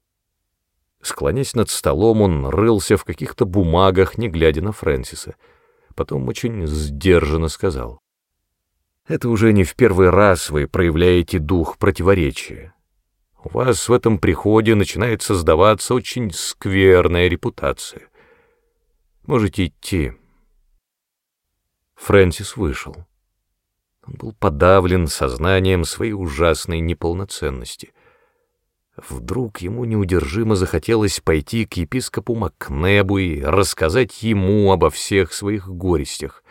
Склонясь над столом, он рылся в каких-то бумагах, не глядя на Фрэнсиса. Потом очень сдержанно сказал. «Это уже не в первый раз вы проявляете дух противоречия. У вас в этом приходе начинает создаваться очень скверная репутация. Можете идти». Фрэнсис вышел. Он был подавлен сознанием своей ужасной неполноценности. Вдруг ему неудержимо захотелось пойти к епископу Макнебу и рассказать ему обо всех своих горестях.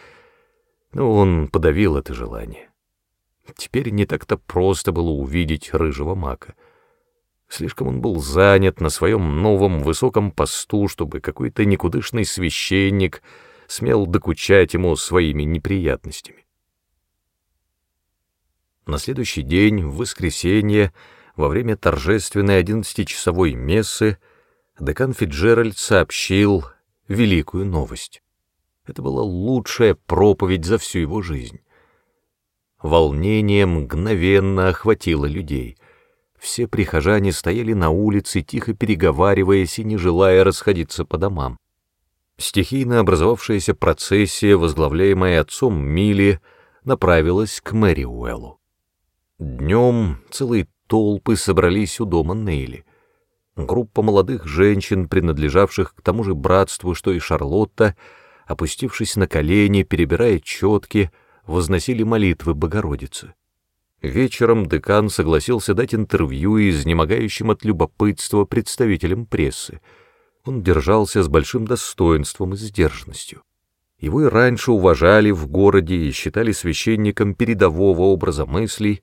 Но он подавил это желание. Теперь не так-то просто было увидеть рыжего мака. Слишком он был занят на своем новом высоком посту, чтобы какой-то никудышный священник смел докучать ему своими неприятностями. На следующий день, в воскресенье, во время торжественной одиннадцатичасовой мессы декан Фиджеральд сообщил великую новость. Это была лучшая проповедь за всю его жизнь. Волнение мгновенно охватило людей. Все прихожане стояли на улице, тихо переговариваясь и не желая расходиться по домам. Стихийно образовавшаяся процессия, возглавляемая отцом Милли, направилась к Мэриуэллу. Днем целые толпы собрались у дома Нейли. Группа молодых женщин, принадлежавших к тому же братству, что и Шарлотта, опустившись на колени, перебирая четки, возносили молитвы Богородицы. Вечером декан согласился дать интервью изнемогающим от любопытства представителям прессы. Он держался с большим достоинством и сдержанностью. Его и раньше уважали в городе и считали священником передового образа мыслей,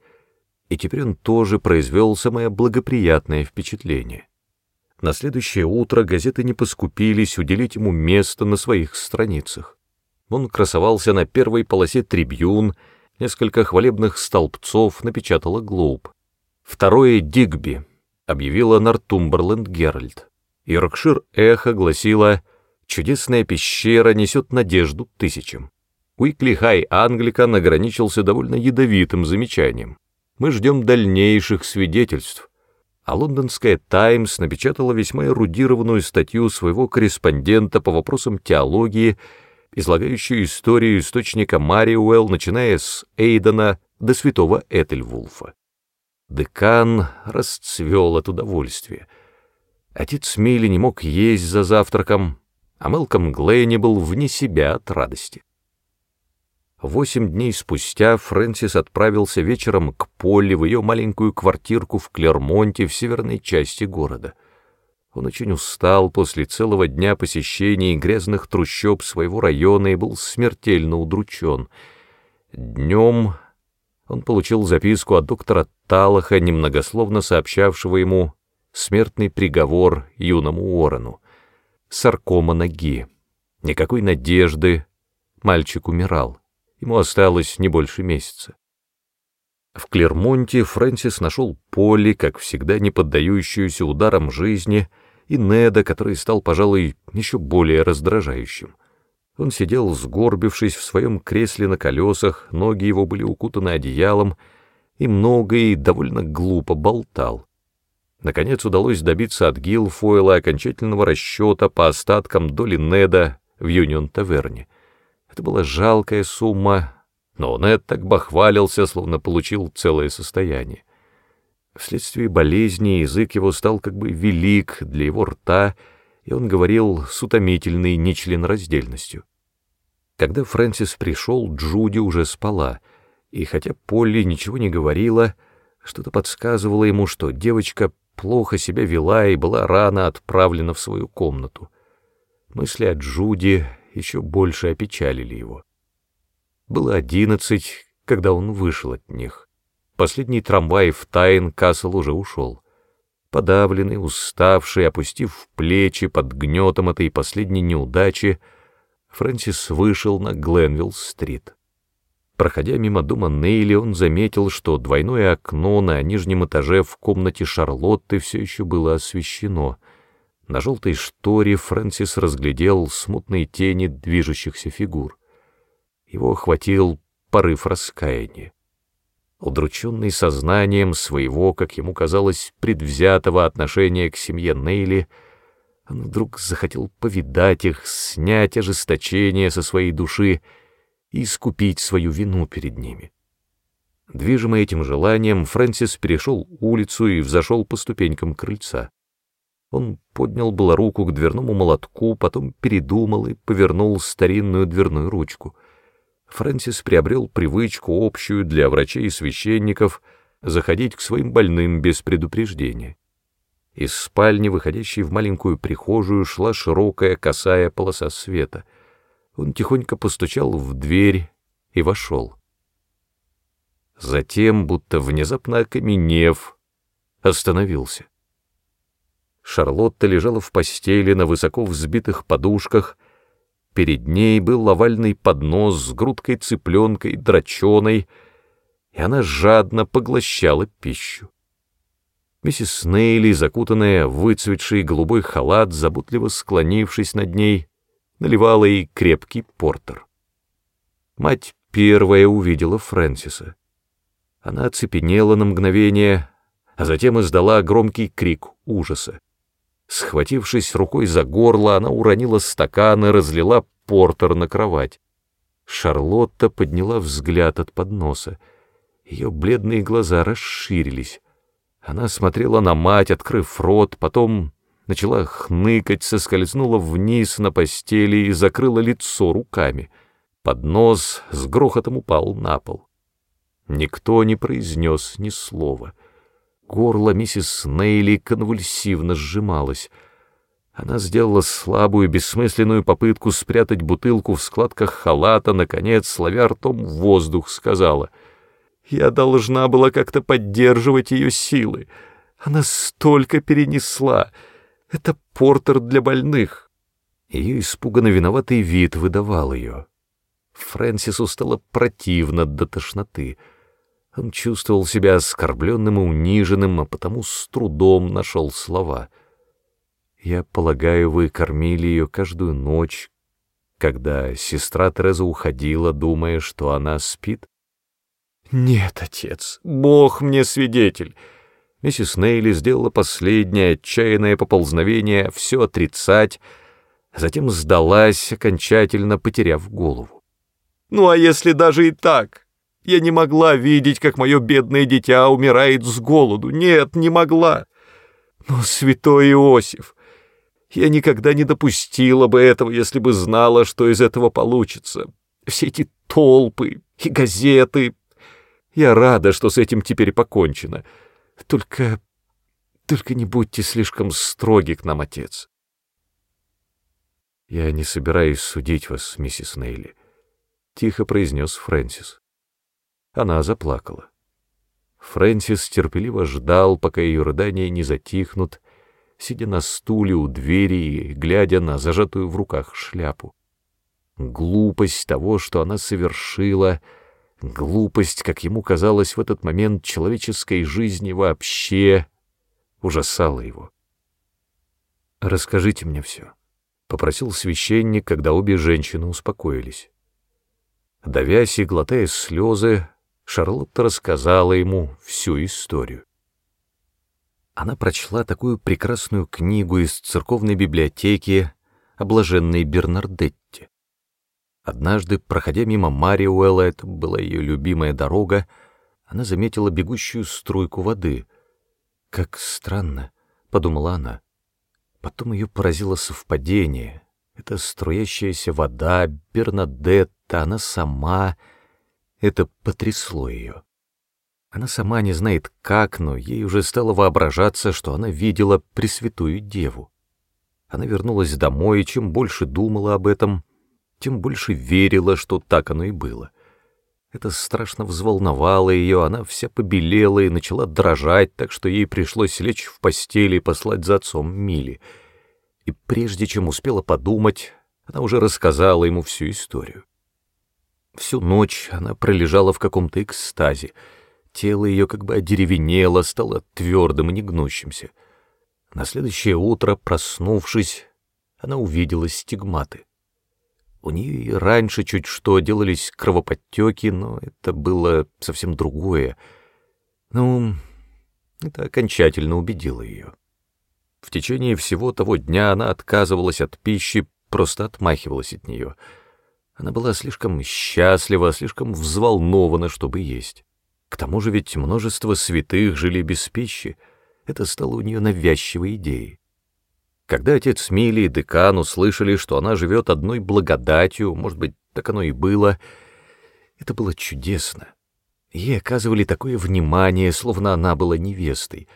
и теперь он тоже произвел самое благоприятное впечатление. На следующее утро газеты не поскупились уделить ему место на своих страницах. Он красовался на первой полосе «Трибюн», несколько хвалебных столбцов напечатала «Глоб». Второе «Дигби» объявила «Нортумберленд Геральт». Йоркшир Эхо гласила «Чудесная пещера несет надежду тысячам». Уикли Хай Англикан ограничился довольно ядовитым замечанием. Мы ждем дальнейших свидетельств а лондонская «Таймс» напечатала весьма эрудированную статью своего корреспондента по вопросам теологии, излагающую историю источника Мариуэлл, начиная с Эйдена до святого Этельвулфа. Декан расцвел от удовольствия. Отец Милли не мог есть за завтраком, а Мелком Глэйни был вне себя от радости. Восемь дней спустя Фрэнсис отправился вечером к Полли в ее маленькую квартирку в Клермонте в северной части города. Он очень устал после целого дня посещений грязных трущоб своего района и был смертельно удручен. Днем он получил записку от доктора Талаха, немногословно сообщавшего ему смертный приговор юному Уоррену. Саркома ноги. Никакой надежды. Мальчик умирал. Ему осталось не больше месяца. В Клермонте Фрэнсис нашел Полли, как всегда не поддающуюся ударам жизни, и Неда, который стал, пожалуй, еще более раздражающим. Он сидел, сгорбившись в своем кресле на колесах, ноги его были укутаны одеялом, и много и довольно глупо болтал. Наконец удалось добиться от Гилфойла окончательного расчета по остаткам доли Неда в Юнион-таверне. Это была жалкая сумма, но Нед так бахвалился, словно получил целое состояние. Вследствие болезни язык его стал как бы велик для его рта, и он говорил с утомительной нечленораздельностью. Когда Фрэнсис пришел, Джуди уже спала, и хотя Полли ничего не говорила, что-то подсказывало ему, что девочка плохо себя вела и была рано отправлена в свою комнату. Мысли о Джуди еще больше опечалили его. Было одиннадцать, когда он вышел от них. Последний трамвай в Тайн Касл уже ушел. Подавленный, уставший, опустив плечи под гнетом этой последней неудачи, Фрэнсис вышел на Гленвилл-стрит. Проходя мимо дома Нейли, он заметил, что двойное окно на нижнем этаже в комнате Шарлотты все еще было освещено — на желтой шторе Фрэнсис разглядел смутные тени движущихся фигур. Его охватил порыв раскаяния. Удрученный сознанием своего, как ему казалось, предвзятого отношения к семье Нейли, он вдруг захотел повидать их, снять ожесточение со своей души и искупить свою вину перед ними. Движимый этим желанием, Фрэнсис перешел улицу и взошел по ступенькам крыльца. Он поднял было руку к дверному молотку, потом передумал и повернул старинную дверную ручку. Фрэнсис приобрел привычку общую для врачей и священников заходить к своим больным без предупреждения. Из спальни, выходящей в маленькую прихожую, шла широкая косая полоса света. Он тихонько постучал в дверь и вошел. Затем, будто внезапно окаменев, остановился. Шарлотта лежала в постели на высоко взбитых подушках. Перед ней был овальный поднос с грудкой цыпленкой, драченой, и она жадно поглощала пищу. Миссис Снейли, закутанная в выцветший голубой халат, заботливо склонившись над ней, наливала ей крепкий портер. Мать первая увидела Фрэнсиса. Она оцепенела на мгновение, а затем издала громкий крик ужаса. Схватившись рукой за горло, она уронила стакан и разлила портер на кровать. Шарлотта подняла взгляд от подноса. Ее бледные глаза расширились. Она смотрела на мать, открыв рот, потом начала хныкать, соскользнула вниз на постели и закрыла лицо руками. Поднос с грохотом упал на пол. Никто не произнес ни слова. Горло миссис Снейли конвульсивно сжималось. Она сделала слабую, бессмысленную попытку спрятать бутылку в складках халата, наконец, славя ртом воздух, сказала — я должна была как-то поддерживать ее силы. Она столько перенесла. Это портер для больных. Ее испуганно виноватый вид выдавал ее. Фрэнсису стало противно до тошноты. Он чувствовал себя оскорбленным и униженным, а потому с трудом нашел слова. «Я полагаю, вы кормили ее каждую ночь, когда сестра Тереза уходила, думая, что она спит?» «Нет, отец, Бог мне свидетель!» Миссис Нейли сделала последнее отчаянное поползновение все отрицать, а затем сдалась, окончательно потеряв голову. «Ну а если даже и так? Я не могла видеть, как мое бедное дитя умирает с голоду. Нет, не могла. Но, святой Иосиф, я никогда не допустила бы этого, если бы знала, что из этого получится. Все эти толпы и газеты, я рада, что с этим теперь покончено. Только... только не будьте слишком строги к нам, отец. Я не собираюсь судить вас, миссис Нейли, — тихо произнес Фрэнсис. Она заплакала. Фрэнсис терпеливо ждал, пока ее рыдания не затихнут, сидя на стуле у двери и глядя на зажатую в руках шляпу. Глупость того, что она совершила — Глупость, как ему казалось в этот момент человеческой жизни вообще, ужасала его. «Расскажите мне все», — попросил священник, когда обе женщины успокоились. Давясь и глотая слезы, Шарлотта рассказала ему всю историю. Она прочла такую прекрасную книгу из церковной библиотеки о блаженной Бернардетте. Однажды, проходя мимо Мариуэлла, это была ее любимая дорога, она заметила бегущую струйку воды. «Как странно», — подумала она. Потом ее поразило совпадение. Это струящаяся вода, Бернадетта, она сама. Это потрясло ее. Она сама не знает как, но ей уже стало воображаться, что она видела Пресвятую Деву. Она вернулась домой, и чем больше думала об этом, тем больше верила, что так оно и было. Это страшно взволновало ее, она вся побелела и начала дрожать, так что ей пришлось лечь в постели и послать за отцом Мили. И прежде чем успела подумать, она уже рассказала ему всю историю. Всю ночь она пролежала в каком-то экстазе. Тело ее как бы одеревенело, стало твердым и негнущимся. На следующее утро, проснувшись, она увидела стигматы. У нее и раньше чуть что делались кровоподтеки, но это было совсем другое. Ну, это окончательно убедило ее. В течение всего того дня она отказывалась от пищи, просто отмахивалась от нее. Она была слишком счастлива, слишком взволнована, чтобы есть. К тому же ведь множество святых жили без пищи. Это стало у нее навязчивой идеей. Когда отец Мили и декан услышали, что она живет одной благодатью, может быть, так оно и было, это было чудесно. Ей оказывали такое внимание, словно она была невестой.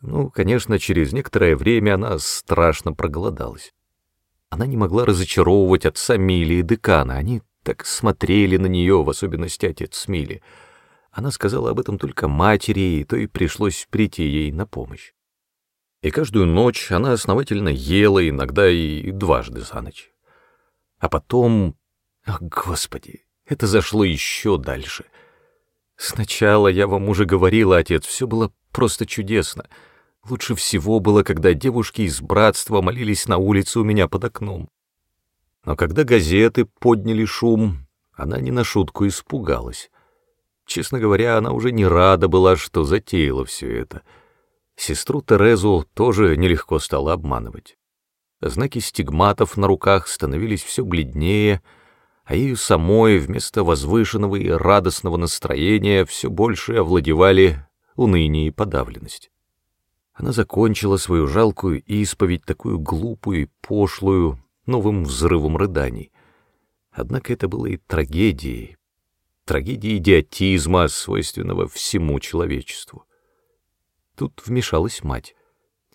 Ну, конечно, через некоторое время она страшно проголодалась. Она не могла разочаровывать отца Мили и декана, они так смотрели на нее, в особенности отец Мили. Она сказала об этом только матери, и то и пришлось прийти ей на помощь и каждую ночь она основательно ела, иногда и дважды за ночь. А потом... О, Господи, это зашло еще дальше. Сначала, я вам уже говорила, отец, все было просто чудесно. Лучше всего было, когда девушки из братства молились на улице у меня под окном. Но когда газеты подняли шум, она не на шутку испугалась. честно говоря, она уже не рада была, что затеяла все это. Сестру Терезу тоже нелегко стало обманывать. Знаки стигматов на руках становились все бледнее, а ею самой вместо возвышенного и радостного настроения все больше овладевали уныние и подавленность. Она закончила свою жалкую исповедь, такую глупую и пошлую, новым взрывом рыданий. Однако это было и трагедией, трагедией идиотизма, свойственного всему человечеству. Тут вмешалась мать.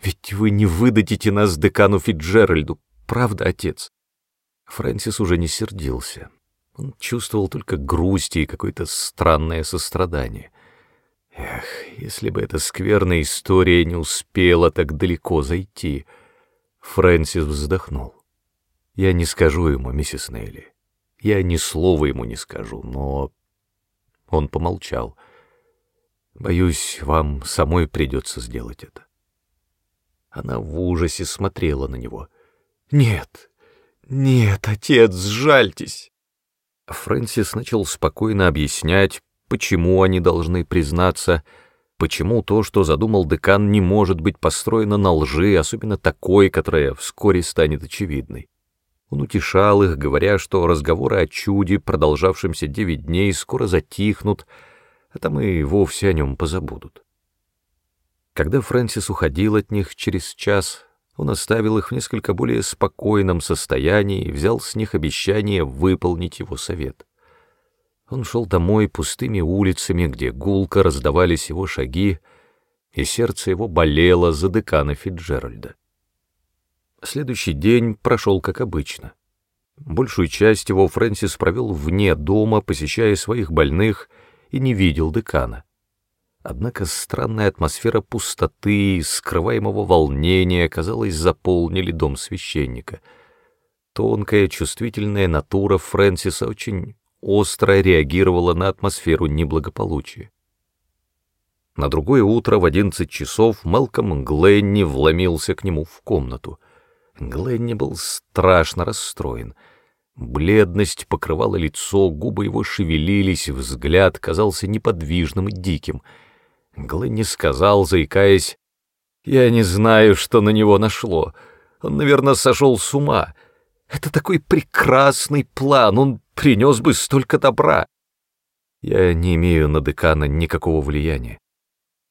«Ведь вы не выдадите нас декану Фитджеральду, правда, отец?» Фрэнсис уже не сердился. Он чувствовал только грусть и какое-то странное сострадание. Эх, если бы эта скверная история не успела так далеко зайти. Фрэнсис вздохнул. Я не скажу ему, миссис Нелли. Я ни слова ему не скажу, но... Он помолчал. Боюсь, вам самой придется сделать это. Она в ужасе смотрела на него. Нет, нет, отец, сжальтесь. Фрэнсис начал спокойно объяснять, почему они должны признаться, почему то, что задумал декан, не может быть построено на лжи, особенно такой, которая вскоре станет очевидной. Он утешал их, говоря, что разговоры о чуде, продолжавшемся девять дней, скоро затихнут, а там и вовсе о нем позабудут. Когда Фрэнсис уходил от них через час, он оставил их в несколько более спокойном состоянии и взял с них обещание выполнить его совет. Он шел домой пустыми улицами, где гулко раздавались его шаги, и сердце его болело за декана Фитджеральда. Следующий день прошел как обычно. Большую часть его Фрэнсис провел вне дома, посещая своих больных, и не видел декана. Однако странная атмосфера пустоты и скрываемого волнения, казалось, заполнили дом священника. Тонкая, чувствительная натура Фрэнсиса очень остро реагировала на атмосферу неблагополучия. На другое утро в одиннадцать часов Мелком Гленни вломился к нему в комнату. Гленни был страшно расстроен. Бледность покрывала лицо, губы его шевелились, взгляд казался неподвижным и диким. Гленни сказал, заикаясь, «Я не знаю, что на него нашло. Он, наверное, сошел с ума. Это такой прекрасный план, он принес бы столько добра. Я не имею на декана никакого влияния.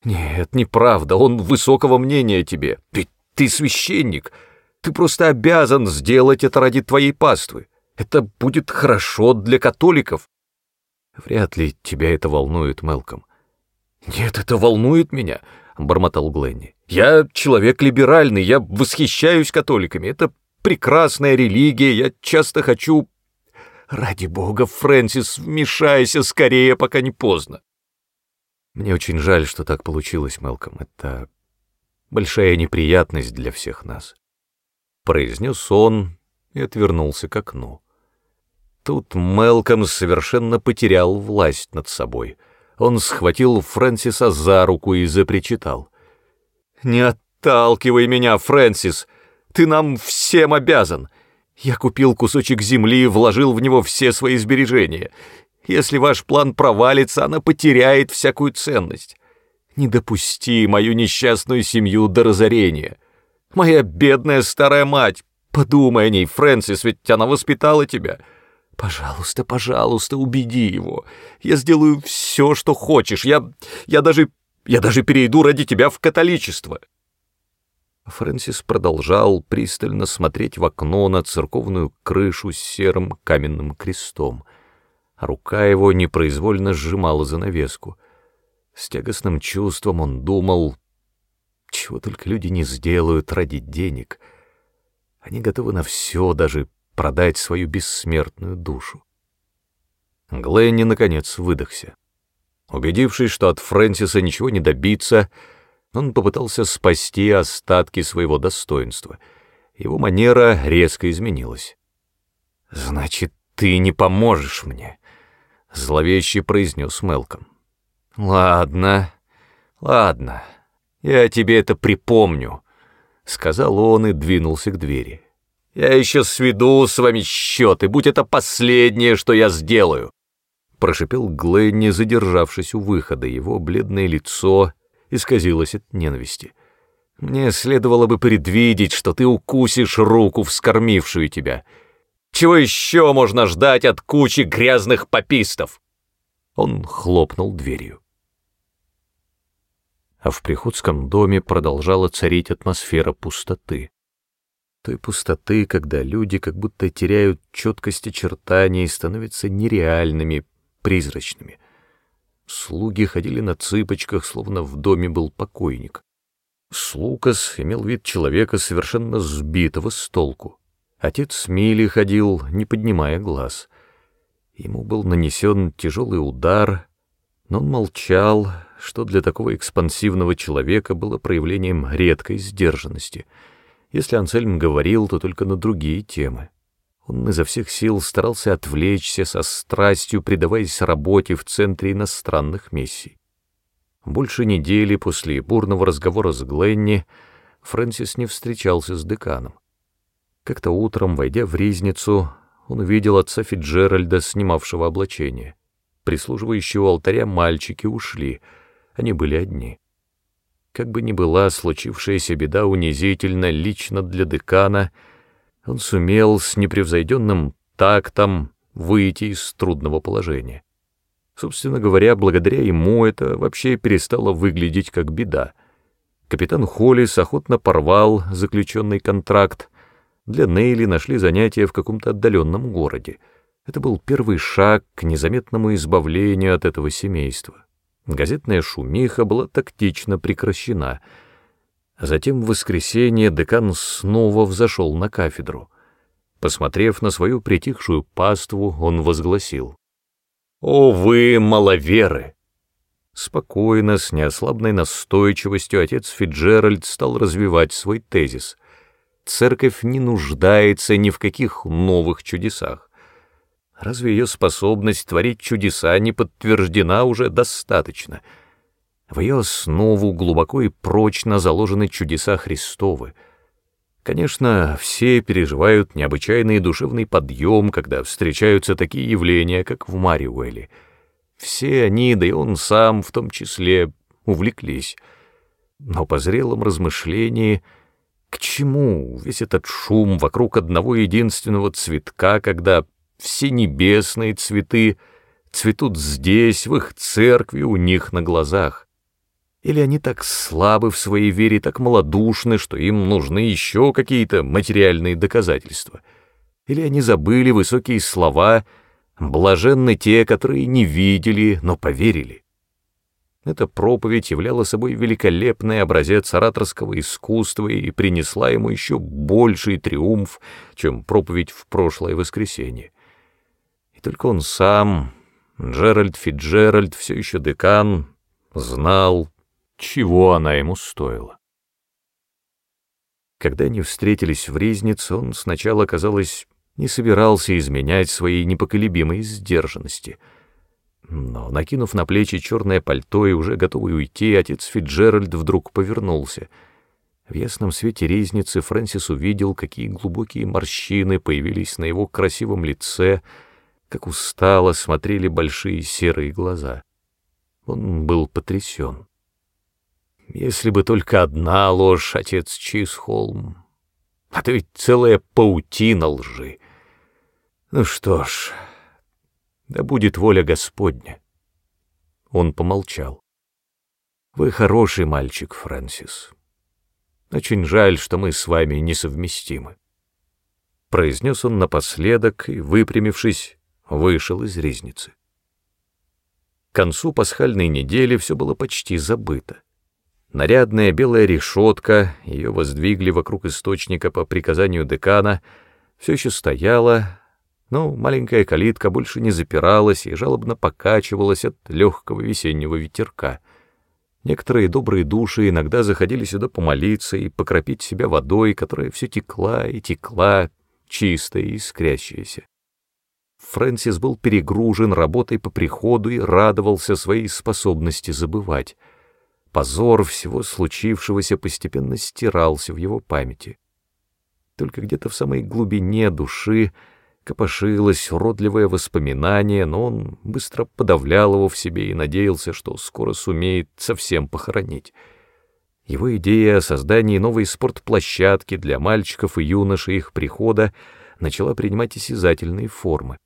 Нет, неправда, он высокого мнения о тебе. Ведь ты священник. Ты просто обязан сделать это ради твоей паствы. Это будет хорошо для католиков. Вряд ли тебя это волнует, Мелком. Нет, это волнует меня, бормотал Гленни. Я человек либеральный, я восхищаюсь католиками. Это прекрасная религия, я часто хочу Ради бога, Фрэнсис, вмешайся скорее, пока не поздно. Мне очень жаль, что так получилось, Мелком. Это большая неприятность для всех нас. Произнес он и отвернулся к окну. Тут Мелком совершенно потерял власть над собой. Он схватил Фрэнсиса за руку и запричитал. «Не отталкивай меня, Фрэнсис! Ты нам всем обязан! Я купил кусочек земли и вложил в него все свои сбережения. Если ваш план провалится, она потеряет всякую ценность. Не допусти мою несчастную семью до разорения. Моя бедная старая мать, подумай о ней, Фрэнсис, ведь она воспитала тебя. Пожалуйста, пожалуйста, убеди его. Я сделаю все, что хочешь. Я, я даже, я даже перейду ради тебя в католичество. Фрэнсис продолжал пристально смотреть в окно на церковную крышу с серым каменным крестом. Рука его непроизвольно сжимала занавеску. С тягостным чувством он думал, чего только люди не сделают ради денег. Они готовы на все, даже продать свою бессмертную душу. Гленни, наконец, выдохся. Убедившись, что от Фрэнсиса ничего не добиться, он попытался спасти остатки своего достоинства. Его манера резко изменилась. «Значит, ты не поможешь мне», — зловеще произнес Мелком. «Ладно, ладно, я тебе это припомню», — сказал он и двинулся к двери. «Я еще сведу с вами счеты, будь это последнее, что я сделаю». прошипел Гленни, задержавшись у выхода. Его бледное лицо исказилось от ненависти. «Мне следовало бы предвидеть, что ты укусишь руку, вскормившую тебя. Чего еще можно ждать от кучи грязных попистов?» Он хлопнул дверью. А в приходском доме продолжала царить атмосфера пустоты. Той пустоты, когда люди как будто теряют четкость очертаний и становятся нереальными, призрачными. Слуги ходили на цыпочках, словно в доме был покойник. Слукас имел вид человека, совершенно сбитого с толку. Отец Мили ходил, не поднимая глаз. Ему был нанесен тяжелый удар, но он молчал, что для такого экспансивного человека было проявлением редкой сдержанности. Если Ансельм говорил, то только на другие темы. Он изо всех сил старался отвлечься со страстью, предаваясь работе в центре иностранных миссий. Больше недели после бурного разговора с Гленни Фрэнсис не встречался с деканом. Как-то утром, войдя в ризницу, он увидел отца Фиджеральда, снимавшего облачение. Прислуживающие у алтаря мальчики ушли, они были одни. Как бы ни была случившаяся беда унизительна лично для декана — он сумел с непревзойденным тактом выйти из трудного положения. Собственно говоря, благодаря ему это вообще перестало выглядеть как беда. Капитан Холлис охотно порвал заключенный контракт. Для Нейли нашли занятие в каком-то отдаленном городе. Это был первый шаг к незаметному избавлению от этого семейства. Газетная шумиха была тактично прекращена — Затем в воскресенье декан снова взошел на кафедру. Посмотрев на свою притихшую паству, он возгласил. «О вы, маловеры!» Спокойно, с неослабной настойчивостью отец Фиджеральд стал развивать свой тезис. Церковь не нуждается ни в каких новых чудесах. Разве ее способность творить чудеса не подтверждена уже достаточно — в ее основу глубоко и прочно заложены чудеса Христовы. Конечно, все переживают необычайный душевный подъем, когда встречаются такие явления, как в Мариуэле. Все они, да и он сам в том числе, увлеклись. Но по зрелом размышлении, к чему весь этот шум вокруг одного единственного цветка, когда все небесные цветы цветут здесь, в их церкви, у них на глазах? Или они так слабы в своей вере, так малодушны, что им нужны еще какие-то материальные доказательства? Или они забыли высокие слова, блаженны те, которые не видели, но поверили? Эта проповедь являла собой великолепный образец ораторского искусства и принесла ему еще больший триумф, чем проповедь в прошлое воскресенье. Только он сам, Джеральд Фиджеральд, все еще декан, знал, чего она ему стоила. Когда они встретились в Ризнице, он сначала, казалось, не собирался изменять своей непоколебимой сдержанности. Но, накинув на плечи черное пальто и уже готовый уйти, отец Фиджеральд вдруг повернулся. В ясном свете Ризницы Фрэнсис увидел, какие глубокие морщины появились на его красивом лице, как устало смотрели большие серые глаза. Он был потрясен. Если бы только одна ложь, отец Чисхолм. А то ведь целая паутина лжи. Ну что ж, да будет воля Господня. Он помолчал. Вы хороший мальчик, Фрэнсис. Очень жаль, что мы с вами несовместимы. Произнес он напоследок и, выпрямившись, вышел из резницы. К концу пасхальной недели все было почти забыто. Нарядная белая решетка, ее воздвигли вокруг источника по приказанию декана, все еще стояла, но маленькая калитка больше не запиралась и жалобно покачивалась от легкого весеннего ветерка. Некоторые добрые души иногда заходили сюда помолиться и покропить себя водой, которая все текла и текла, чистая и искрящаяся. Фрэнсис был перегружен работой по приходу и радовался своей способности забывать. Позор всего случившегося постепенно стирался в его памяти. Только где-то в самой глубине души Копошилось уродливое воспоминание, но он быстро подавлял его в себе и надеялся, что скоро сумеет совсем похоронить. Его идея о создании новой спортплощадки для мальчиков и юношей их прихода начала принимать осязательные формы.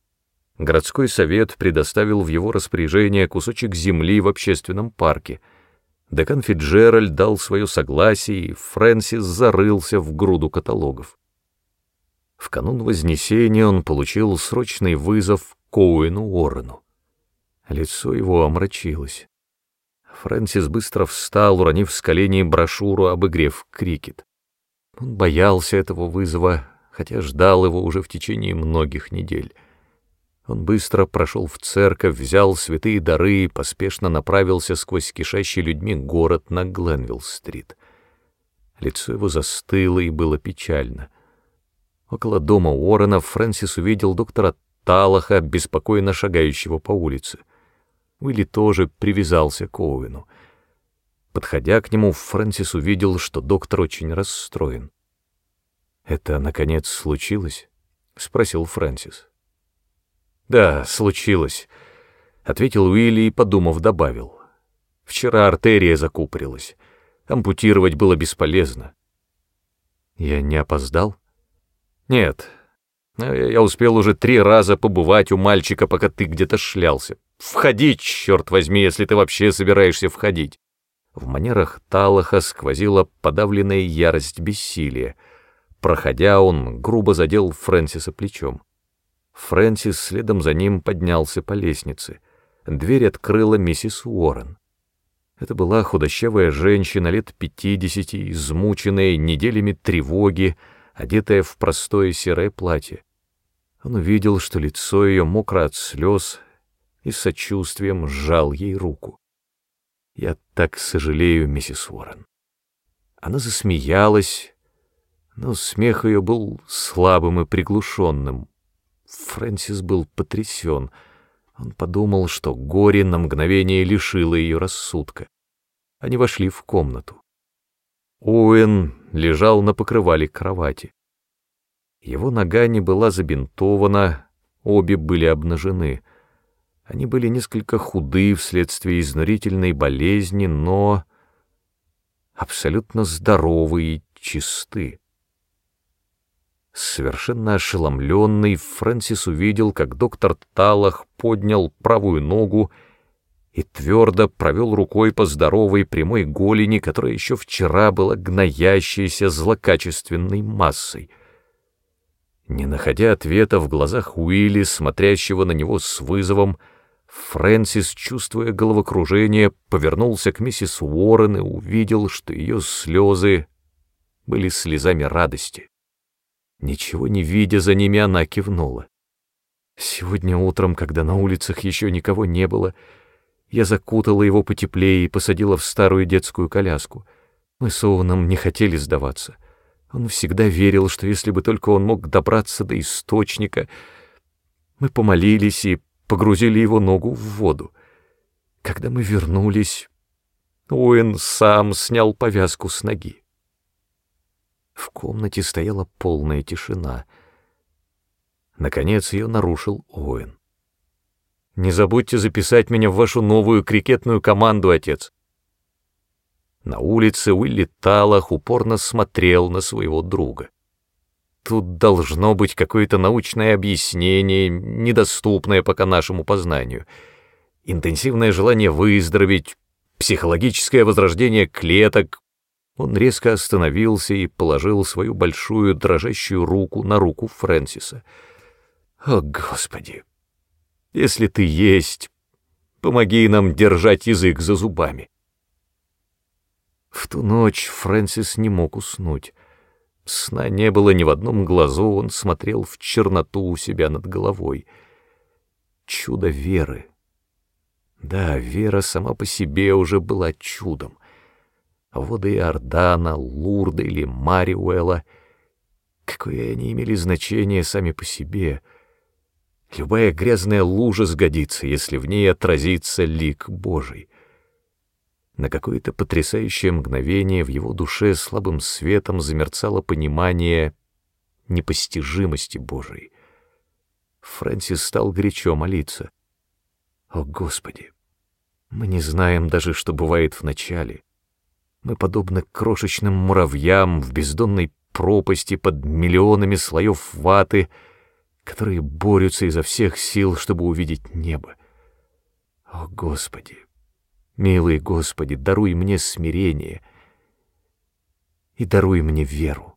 Городской совет предоставил в его распоряжение кусочек земли в общественном парке. Декан Фиджеральд дал свое согласие, и Фрэнсис зарылся в груду каталогов. В канун Вознесения он получил срочный вызов Коуэну Уоррену. Лицо его омрачилось. Фрэнсис быстро встал, уронив с коленей брошюру об игре в крикет. Он боялся этого вызова, хотя ждал его уже в течение многих недель. Он быстро прошел в церковь, взял святые дары и поспешно направился сквозь кишащий людьми город на Гленвилл-стрит. Лицо его застыло и было печально. Около дома Уоррена Фрэнсис увидел доктора Талаха, беспокойно шагающего по улице. Уилли тоже привязался к Оуэну. Подходя к нему, Фрэнсис увидел, что доктор очень расстроен. «Это, наконец, случилось?» — спросил Фрэнсис. «Да, случилось», — ответил Уилли и, подумав, добавил. «Вчера артерия закупорилась. Ампутировать было бесполезно». «Я не опоздал?» «Нет. Я успел уже три раза побывать у мальчика, пока ты где-то шлялся. Входи, черт возьми, если ты вообще собираешься входить». В манерах Талаха сквозила подавленная ярость бессилия. Проходя, он грубо задел Фрэнсиса плечом. Фрэнсис следом за ним поднялся по лестнице. Дверь открыла миссис Уоррен. Это была худощавая женщина лет пятидесяти, измученная неделями тревоги, одетая в простое серое платье. Он увидел, что лицо ее мокро от слез, и с сочувствием сжал ей руку. «Я так сожалею, миссис Уоррен». Она засмеялась, но смех ее был слабым и приглушенным, Фрэнсис был потрясен. Он подумал, что горе на мгновение лишило ее рассудка. Они вошли в комнату. Оуэн лежал на покрывале кровати. Его нога не была забинтована, обе были обнажены. Они были несколько худы вследствие изнурительной болезни, но абсолютно здоровы и чисты. Совершенно ошеломленный, Фрэнсис увидел, как доктор Талах поднял правую ногу и твердо провел рукой по здоровой прямой голени, которая еще вчера была гноящейся злокачественной массой. Не находя ответа в глазах Уилли, смотрящего на него с вызовом, Фрэнсис, чувствуя головокружение, повернулся к миссис Уоррен и увидел, что ее слезы были слезами радости. Ничего не видя за ними, она кивнула. Сегодня утром, когда на улицах еще никого не было, я закутала его потеплее и посадила в старую детскую коляску. Мы с Оуэном не хотели сдаваться. Он всегда верил, что если бы только он мог добраться до источника... Мы помолились и погрузили его ногу в воду. Когда мы вернулись, Уэн сам снял повязку с ноги. В комнате стояла полная тишина. Наконец ее нарушил Оуэн. «Не забудьте записать меня в вашу новую крикетную команду, отец». На улице Уилли Талах упорно смотрел на своего друга. Тут должно быть какое-то научное объяснение, недоступное пока нашему познанию. Интенсивное желание выздороветь, психологическое возрождение клеток, он резко остановился и положил свою большую дрожащую руку на руку Фрэнсиса. «О, Господи! Если ты есть, помоги нам держать язык за зубами!» В ту ночь Фрэнсис не мог уснуть. Сна не было ни в одном глазу, он смотрел в черноту у себя над головой. Чудо веры. Да, вера сама по себе уже была чудом воды Иордана, Лурда или Мариуэла, какое они имели значение сами по себе. Любая грязная лужа сгодится, если в ней отразится лик Божий. На какое-то потрясающее мгновение в его душе слабым светом замерцало понимание непостижимости Божией. Фрэнсис стал горячо молиться. О, Господи! Мы не знаем даже, что бывает в начале. Мы подобны крошечным муравьям в бездонной пропасти под миллионами слоев ваты, которые борются изо всех сил, чтобы увидеть небо. О, Господи! Милый Господи, даруй мне смирение и даруй мне веру.